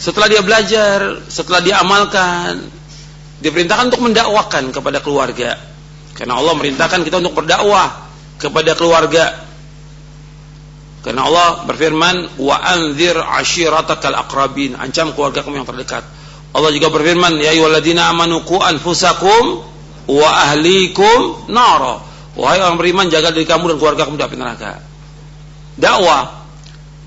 setelah dia belajar, setelah dia amalkan, diperintahkan untuk mendakwakan kepada keluarga. Karena Allah merintahkan kita untuk berdakwah kepada keluarga. Karena Allah berfirman, "Wa anzir ashiratakal aqrabin." Ancam keluarga kamu yang terdekat. Allah juga berfirman, "Ya ayyuhalladzina amanu anfusakum wa ahlikum nara." Wahai orang beriman, jaga diri kamu dan keluarga kamu dari neraka. Dakwah.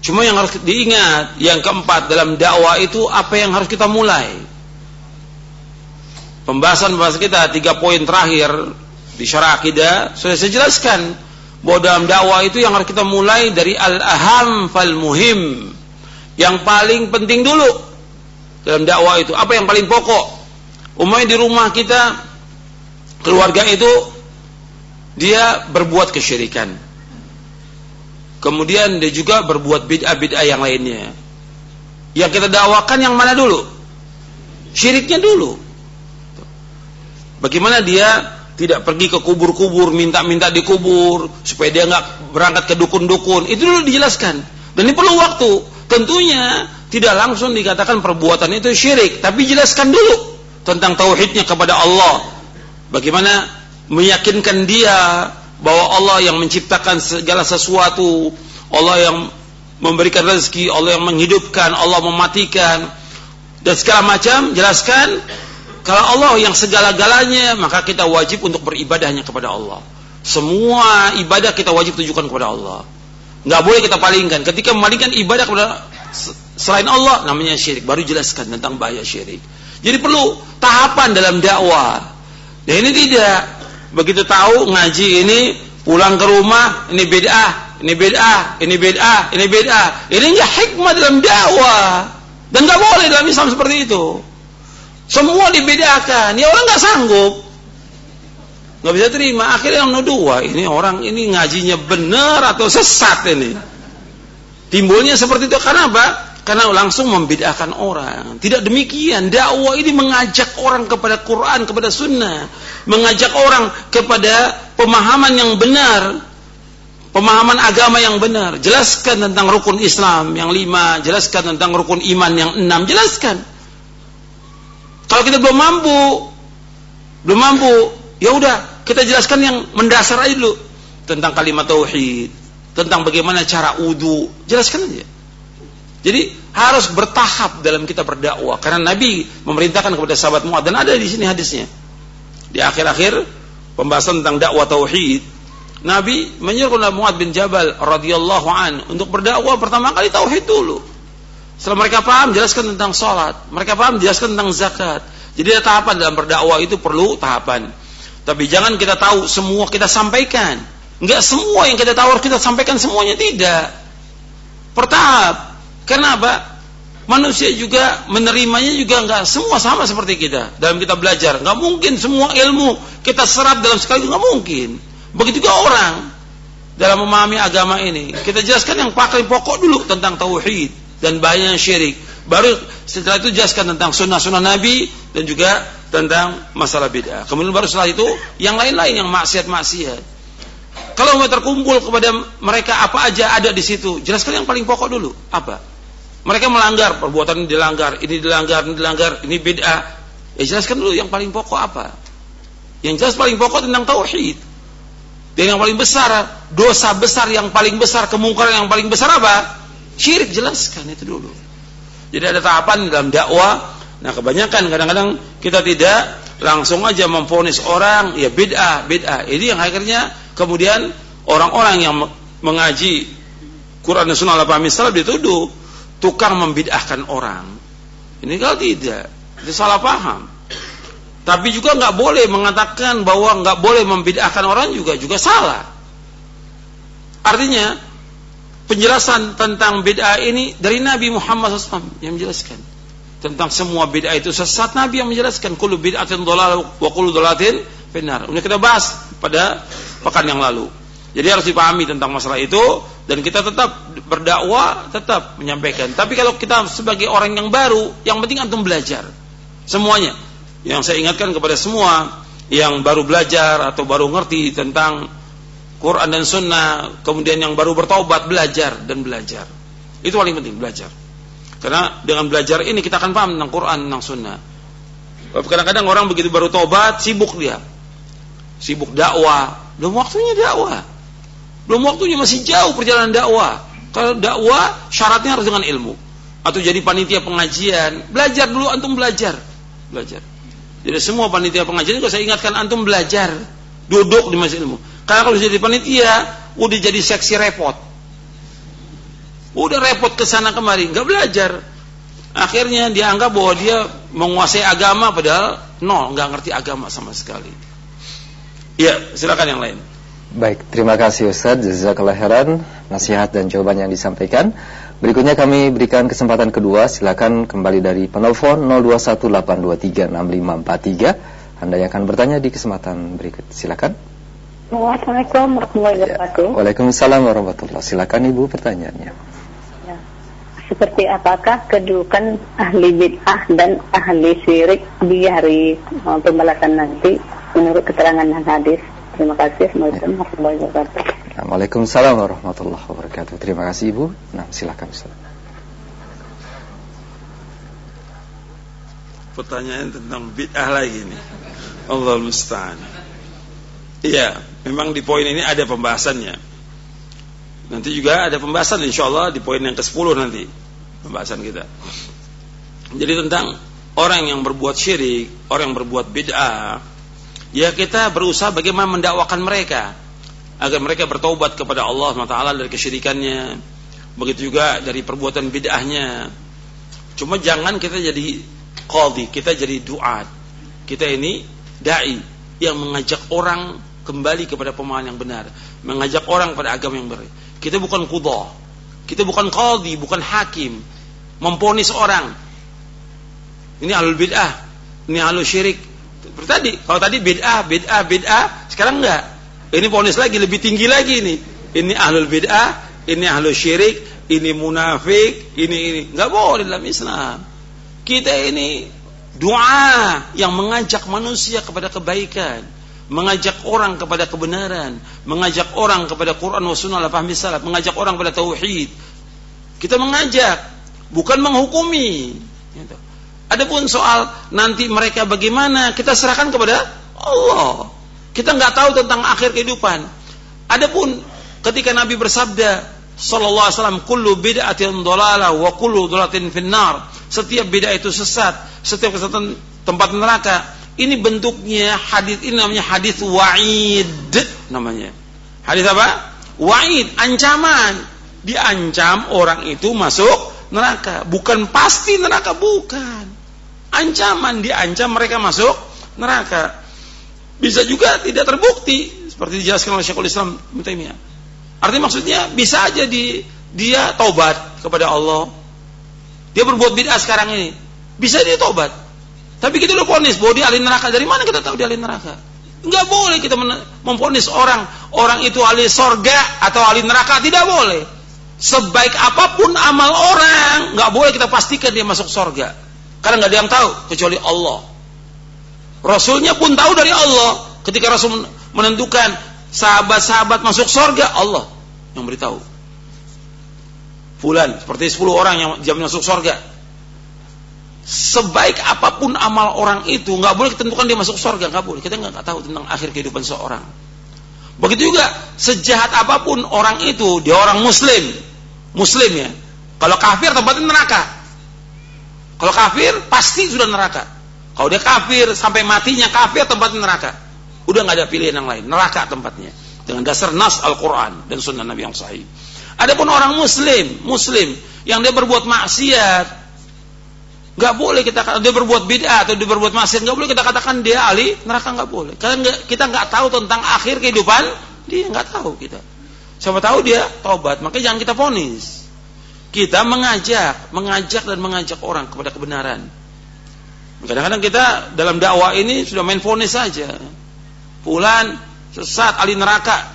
Cuma yang harus diingat, yang keempat dalam dakwah itu apa yang harus kita mulai. Pembahasan bahasa kita tiga poin terakhir di syarah akidah sudah saya jelaskan bahwa dalam dakwah itu yang harus kita mulai dari al-aham fal muhim. Yang paling penting dulu dalam dakwah itu apa yang paling pokok. Umumnya di rumah kita keluarga itu dia berbuat kesyirikan. Kemudian dia juga berbuat bid'ah-bid'ah yang lainnya. Yang kita dakwakan yang mana dulu? Syiriknya dulu. Bagaimana dia tidak pergi ke kubur-kubur, minta-minta di kubur, supaya dia nggak berangkat ke dukun-dukun. Itu dulu dijelaskan. Dan ini perlu waktu. Tentunya tidak langsung dikatakan perbuatan itu syirik, tapi jelaskan dulu tentang tauhidnya kepada Allah. Bagaimana meyakinkan dia bahwa Allah yang menciptakan segala sesuatu, Allah yang memberikan rezeki, Allah yang menghidupkan, Allah mematikan, dan segala macam. Jelaskan kalau Allah yang segala-galanya, maka kita wajib untuk beribadahnya kepada Allah. Semua ibadah kita wajib tujukan kepada Allah. Nggak boleh kita palingkan. Ketika memalingkan ibadah kepada selain Allah, namanya syirik. Baru jelaskan tentang bahaya syirik. Jadi perlu tahapan dalam dakwah. Dan ini tidak. Begitu tahu ngaji ini, pulang ke rumah, ini bid'ah, ini bid'ah, ini bid'ah, ini bid'ah. Ini nggak hikmah dalam dakwah. Dan nggak boleh dalam Islam seperti itu. Semua dibedakan. Ya orang nggak sanggup. nggak bisa terima. Akhirnya yang nuduh, ini orang ini ngajinya benar atau sesat ini. Timbulnya seperti itu karena apa? Karena langsung membedahkan orang. Tidak demikian. Dakwah ini mengajak orang kepada Quran, kepada Sunnah, mengajak orang kepada pemahaman yang benar. pemahaman agama yang benar. Jelaskan tentang rukun Islam yang lima, jelaskan tentang rukun iman yang enam, jelaskan. Kalau kita belum mampu, belum mampu, ya udah kita jelaskan yang mendasar aja dulu tentang kalimat tauhid, tentang bagaimana cara wudhu, jelaskan aja. Jadi harus bertahap dalam kita berdakwah karena Nabi memerintahkan kepada sahabat Mu'ad dan ada di sini hadisnya. Di akhir-akhir pembahasan tentang dakwah tauhid, Nabi menyuruh Mu'ad bin Jabal radhiyallahu an untuk berdakwah pertama kali tauhid dulu. Setelah mereka paham jelaskan tentang salat, mereka paham jelaskan tentang zakat. Jadi ada tahapan dalam berdakwah itu perlu tahapan. Tapi jangan kita tahu semua kita sampaikan. Enggak semua yang kita tahu kita sampaikan semuanya tidak. Pertahap. Kenapa? Manusia juga menerimanya juga enggak semua sama seperti kita dalam kita belajar. Enggak mungkin semua ilmu kita serap dalam sekali enggak mungkin. Begitu juga orang dalam memahami agama ini. Kita jelaskan yang paling pokok dulu tentang tauhid dan bahaya syirik. Baru setelah itu jelaskan tentang sunnah-sunnah Nabi dan juga tentang masalah bid'ah. Kemudian baru setelah itu yang lain-lain yang maksiat-maksiat. Kalau mau terkumpul kepada mereka apa aja ada di situ, jelaskan yang paling pokok dulu. Apa? Mereka melanggar, perbuatan ini dilanggar, ini dilanggar, ini dilanggar, ini bid'ah. Ya jelaskan dulu yang paling pokok apa? Yang jelas paling pokok tentang tauhid. Dan yang paling besar, dosa besar yang paling besar, kemungkaran yang paling besar apa? Syirik jelaskan itu dulu. Jadi ada tahapan dalam dakwah. Nah kebanyakan kadang-kadang kita tidak langsung aja memfonis orang ya bid'ah, bid'ah. Ini yang akhirnya kemudian orang-orang yang mengaji Quran dan Sunnah Al-Fahmi dituduh tukang membid'ahkan orang. Ini kalau tidak, itu salah paham. Tapi juga nggak boleh mengatakan bahwa nggak boleh membid'ahkan orang juga juga salah. Artinya penjelasan tentang bid'ah ini dari Nabi Muhammad SAW yang menjelaskan tentang semua bid'ah itu sesat Nabi yang menjelaskan kullu bid'atin dhalal wa kullu dhalalatin benar. Ini kita bahas pada pekan yang lalu. Jadi harus dipahami tentang masalah itu dan kita tetap berdakwah, tetap menyampaikan. Tapi kalau kita sebagai orang yang baru, yang penting antum belajar semuanya yang saya ingatkan kepada semua yang baru belajar atau baru ngerti tentang Quran dan Sunnah, kemudian yang baru bertobat belajar dan belajar. Itu paling penting belajar. Karena dengan belajar ini kita akan paham tentang Quran, tentang Sunnah. Kadang-kadang orang begitu baru tobat sibuk dia, sibuk dakwah, belum waktunya dakwah, belum waktunya masih jauh perjalanan dakwah. Kalau dakwah syaratnya harus dengan ilmu atau jadi panitia pengajian, belajar dulu antum belajar, belajar. Jadi semua panitia pengajian juga saya ingatkan antum belajar, duduk di masjid ilmu. Karena kalau jadi panitia, udah jadi seksi repot. Udah repot ke sana kemari, nggak belajar. Akhirnya dianggap bahwa dia menguasai agama padahal nol, nggak ngerti agama sama sekali. Ya, silakan yang lain. Baik, terima kasih Ustaz Jazakallah khairan nasihat dan jawaban yang disampaikan. Berikutnya kami berikan kesempatan kedua, silakan kembali dari penelpon 0218236543. Anda yang akan bertanya di kesempatan berikut. Silakan. Assalamualaikum warahmatullahi ya, wabarakatuh. Ya. Waalaikumsalam warahmatullahi Silakan Ibu pertanyaannya. Ya. Seperti apakah kedudukan ahli bid'ah dan ahli syirik di hari uh, pembalasan nanti menurut keterangan hadis? Terima kasih. Assalamualaikum warahmatullahi wabarakatuh. Waalaikumsalam warahmatullahi wabarakatuh. Terima kasih Ibu. Nah, silakan Ustaz. Pertanyaan tentang bid'ah lagi nih. Allah musta'an. Iya, memang di poin ini ada pembahasannya. Nanti juga ada pembahasan insya Allah di poin yang ke-10 nanti pembahasan kita. Jadi tentang orang yang berbuat syirik, orang yang berbuat bid'ah, ya kita berusaha bagaimana mendakwakan mereka. Agar mereka bertaubat kepada Allah SWT dari kesyirikannya. Begitu juga dari perbuatan bid'ahnya. Cuma jangan kita jadi qadhi kita jadi duat. Kita ini dai yang mengajak orang kembali kepada pemahaman yang benar. Mengajak orang pada agama yang benar kita bukan qudha kita bukan qadhi bukan hakim. Memponis orang. Ini alul bid'ah. Ini alul syirik seperti tadi kalau tadi bid'ah bid'ah bid'ah sekarang enggak ini ponis lagi lebih tinggi lagi ini. Ini ahlul bid'ah, ini ahlul syirik, ini munafik, ini ini. Enggak boleh dalam Islam. Kita ini doa yang mengajak manusia kepada kebaikan, mengajak orang kepada kebenaran, mengajak orang kepada Quran wa sunnah paham salaf, mengajak orang kepada tauhid. Kita mengajak, bukan menghukumi. Gitu. Adapun soal nanti mereka bagaimana, kita serahkan kepada Allah. Kita nggak tahu tentang akhir kehidupan. Adapun ketika Nabi bersabda sallallahu alaihi wasallam kullu bid'atin wa kullu dhalalatin finnar. Setiap bid'ah itu sesat, setiap kesesatan tempat neraka. Ini bentuknya hadis ini namanya hadis wa'id namanya. Hadis apa? Wa'id, ancaman. Diancam orang itu masuk neraka, bukan pasti neraka bukan. Ancaman diancam mereka masuk neraka. Bisa juga tidak terbukti seperti dijelaskan oleh Syekhul Islam Taimiyah. Artinya maksudnya bisa aja di dia taubat kepada Allah. Dia berbuat bid'ah sekarang ini. Bisa dia taubat. Tapi kita udah ponis bahwa dia ahli neraka. Dari mana kita tahu dia ahli neraka? Enggak boleh kita memponis orang orang itu ahli sorga atau ahli neraka. Tidak boleh. Sebaik apa pun amal orang, nggak boleh kita pastikan dia masuk sorga. Karena nggak ada yang tahu kecuali Allah. Rasulnya pun tahu dari Allah. Ketika Rasul menentukan sahabat-sahabat masuk sorga, Allah yang beritahu. Fulan, seperti 10 orang yang jam masuk sorga. Sebaik apa pun amal orang itu, nggak boleh ditentukan dia masuk sorga, nggak boleh. Kita nggak tahu tentang akhir kehidupan seorang. Begitu juga sejahat apa pun orang itu, dia orang Muslim, Muslim ya. Kalau kafir tempatnya neraka. Kalau kafir pasti sudah neraka. Kalau dia kafir sampai matinya kafir tempatnya neraka. Udah nggak ada pilihan yang lain, neraka tempatnya. Dengan dasar nas Al-Quran dan Sunnah Nabi yang sahih. Adapun orang Muslim, Muslim yang dia berbuat maksiat, nggak boleh kita dia berbuat bid'ah atau dia berbuat maksiat, nggak boleh kita katakan dia ahli neraka nggak boleh. Karena kita nggak tahu tentang akhir kehidupan dia nggak tahu kita. Siapa tahu dia tobat, makanya jangan kita ponis. Kita mengajak, mengajak dan mengajak orang kepada kebenaran. Kadang-kadang kita dalam dakwah ini sudah main fonis saja. Fulan sesat ahli neraka.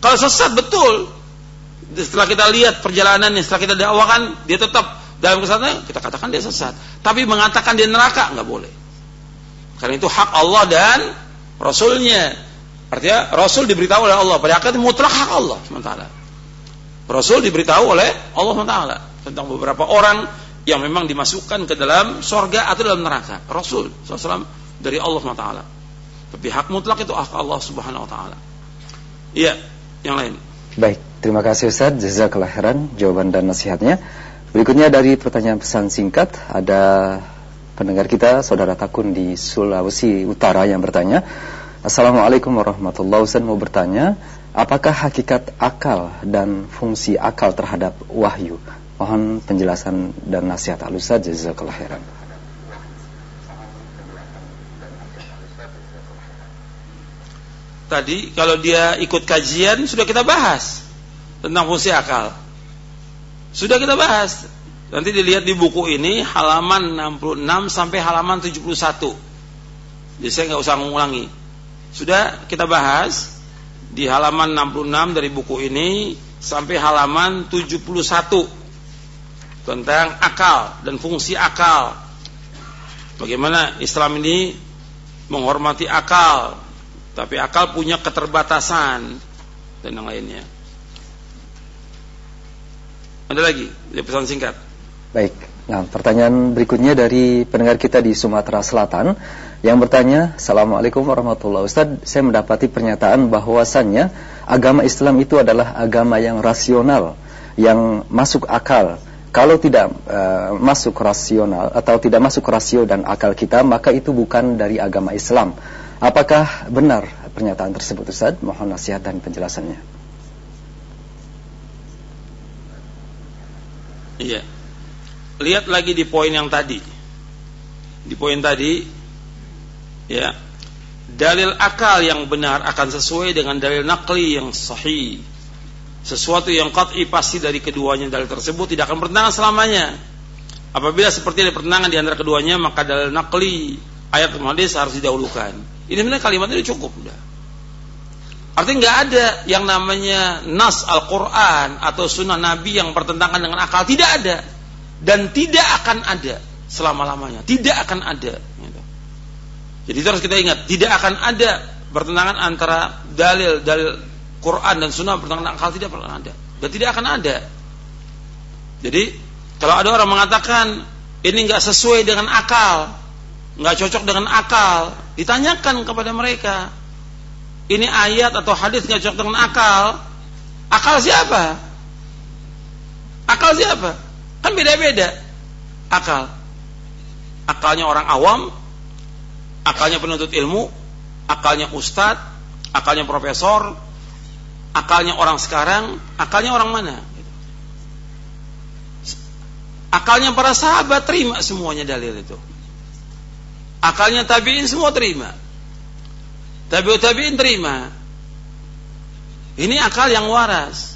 Kalau sesat betul, setelah kita lihat perjalanannya, setelah kita dakwakan, dia tetap dalam kesatuan, kita katakan dia sesat. Tapi mengatakan dia neraka nggak boleh. Karena itu hak Allah dan Rasulnya. Artinya Rasul diberitahu oleh Allah. Pada akhirnya mutlak hak Allah sementara. Rasul diberitahu oleh Allah SWT tentang beberapa orang yang memang dimasukkan ke dalam sorga atau dalam neraka. Rasul SAW dari Allah SWT. Tapi hak mutlak itu hak Allah Subhanahu wa taala. Iya, yang lain. Baik, terima kasih Ustaz jazakallahu khairan jawaban dan nasihatnya. Berikutnya dari pertanyaan pesan singkat ada pendengar kita saudara Takun di Sulawesi Utara yang bertanya, Assalamualaikum warahmatullahi wabarakatuh. Mau bertanya, apakah hakikat akal dan fungsi akal terhadap wahyu? Mohon penjelasan dan nasihat alus saja jazakallahu khairan. tadi kalau dia ikut kajian sudah kita bahas tentang fungsi akal. Sudah kita bahas. Nanti dilihat di buku ini halaman 66 sampai halaman 71. Jadi saya nggak usah mengulangi. Sudah kita bahas di halaman 66 dari buku ini sampai halaman 71 tentang akal dan fungsi akal. Bagaimana Islam ini menghormati akal, tapi akal punya keterbatasan dan yang lainnya. Ada lagi, pesan singkat. Baik. Nah, pertanyaan berikutnya dari pendengar kita di Sumatera Selatan yang bertanya, Assalamualaikum warahmatullahi wabarakatuh. Ustaz, saya mendapati pernyataan bahwasannya agama Islam itu adalah agama yang rasional, yang masuk akal. Kalau tidak uh, masuk rasional atau tidak masuk rasio dan akal kita, maka itu bukan dari agama Islam. Apakah benar pernyataan tersebut Ustaz? Mohon nasihat dan penjelasannya. Iya. Lihat lagi di poin yang tadi. Di poin tadi ya. Dalil akal yang benar akan sesuai dengan dalil nakli yang sahih. Sesuatu yang qat'i pasti dari keduanya dalil tersebut tidak akan bertentangan selamanya. Apabila seperti ada pertentangan di antara keduanya maka dalil nakli ayat hadis harus didahulukan. Ini sebenarnya kalimat ini cukup udah. Artinya nggak ada yang namanya nas Al-Quran atau sunnah Nabi yang bertentangan dengan akal. Tidak ada. Dan tidak akan ada selama-lamanya. Tidak akan ada. Gitu. Jadi itu harus kita ingat. Tidak akan ada bertentangan antara dalil dalil Quran dan Sunnah bertentangan akal tidak pernah ada dan tidak akan ada. Jadi kalau ada orang mengatakan ini nggak sesuai dengan akal, nggak cocok dengan akal, ditanyakan kepada mereka, ini ayat atau hadis nggak cocok dengan akal, akal siapa? Akal siapa? Kan beda-beda akal. Akalnya orang awam, akalnya penuntut ilmu, akalnya ustadz, akalnya profesor, akalnya orang sekarang, akalnya orang mana? Akalnya para sahabat terima semuanya dalil itu. Akalnya tabiin semua terima. Tabiut tabiin terima. Ini akal yang waras.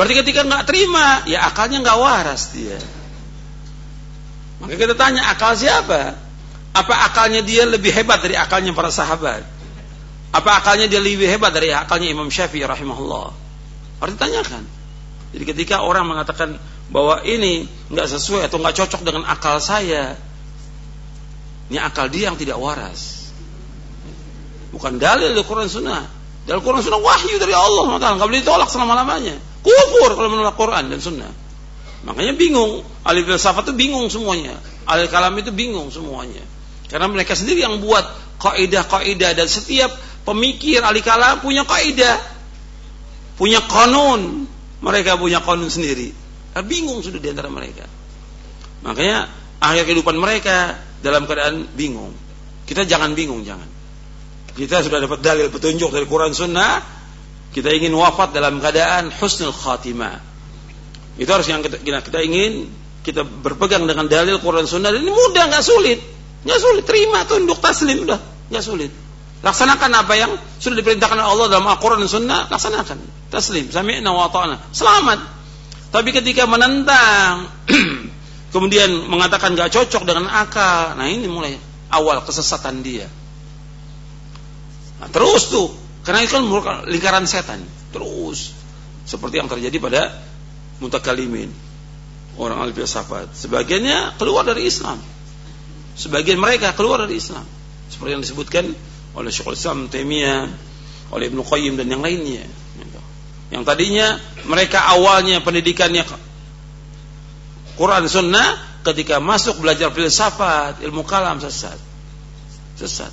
Berarti ketika nggak terima, ya akalnya nggak waras dia. Maka kita tanya akal siapa? Apa akalnya dia lebih hebat dari akalnya para sahabat? Apa akalnya dia lebih hebat dari akalnya Imam Syafi'i rahimahullah? Harus ditanyakan. Jadi ketika orang mengatakan bahwa ini nggak sesuai atau nggak cocok dengan akal saya, ini akal dia yang tidak waras. Bukan dalil dari Quran Sunnah. Dalil Quran Sunnah wahyu dari Allah nggak boleh ditolak selama lamanya. Kufur kalau menolak Quran dan Sunnah. Makanya bingung. Ahli filsafat itu bingung semuanya. Ahli kalam itu bingung semuanya. Karena mereka sendiri yang buat kaidah-kaidah dan setiap pemikir ahli kalam punya kaidah, punya konun. Mereka punya konun sendiri. Nah, bingung sudah di antara mereka. Makanya akhir kehidupan mereka dalam keadaan bingung. Kita jangan bingung, jangan. Kita sudah dapat dalil petunjuk dari Quran Sunnah. Kita ingin wafat dalam keadaan husnul khatimah. Itu harus yang kita, kita ingin kita berpegang dengan dalil Quran Sunnah ini mudah nggak sulit nggak sulit terima tunduk taslim udah nggak sulit Laksanakan apa yang sudah diperintahkan oleh Allah dalam Al-Quran dan Sunnah, laksanakan. Taslim, sami'na wa. Selamat. Tapi ketika menentang, kemudian mengatakan gak cocok dengan akal, nah ini mulai awal kesesatan dia. Nah, terus tuh, karena itu kan lingkaran setan. Terus. Seperti yang terjadi pada mutakalimin. Orang al filsafat. Sebagiannya keluar dari Islam. Sebagian mereka keluar dari Islam. Seperti yang disebutkan oleh Syekhul Islam Taimiyah, oleh Ibnu Qayyim dan yang lainnya. Yang tadinya mereka awalnya pendidikannya Quran Sunnah, ketika masuk belajar filsafat, ilmu kalam sesat. Sesat.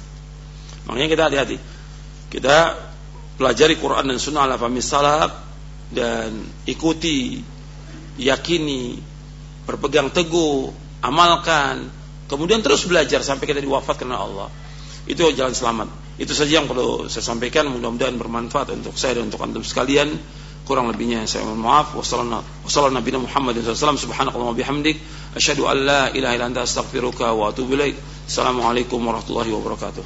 Makanya kita hati-hati. Kita pelajari Quran dan Sunnah ala fahmi salaf dan ikuti, yakini, berpegang teguh, amalkan, kemudian terus belajar sampai kita diwafatkan oleh Allah. Itu jalan selamat. Itu saja yang perlu saya sampaikan. Mudah-mudahan bermanfaat untuk saya dan untuk antum sekalian. Kurang lebihnya saya mohon maaf. Wassalamualaikum warahmatullahi wabarakatuh.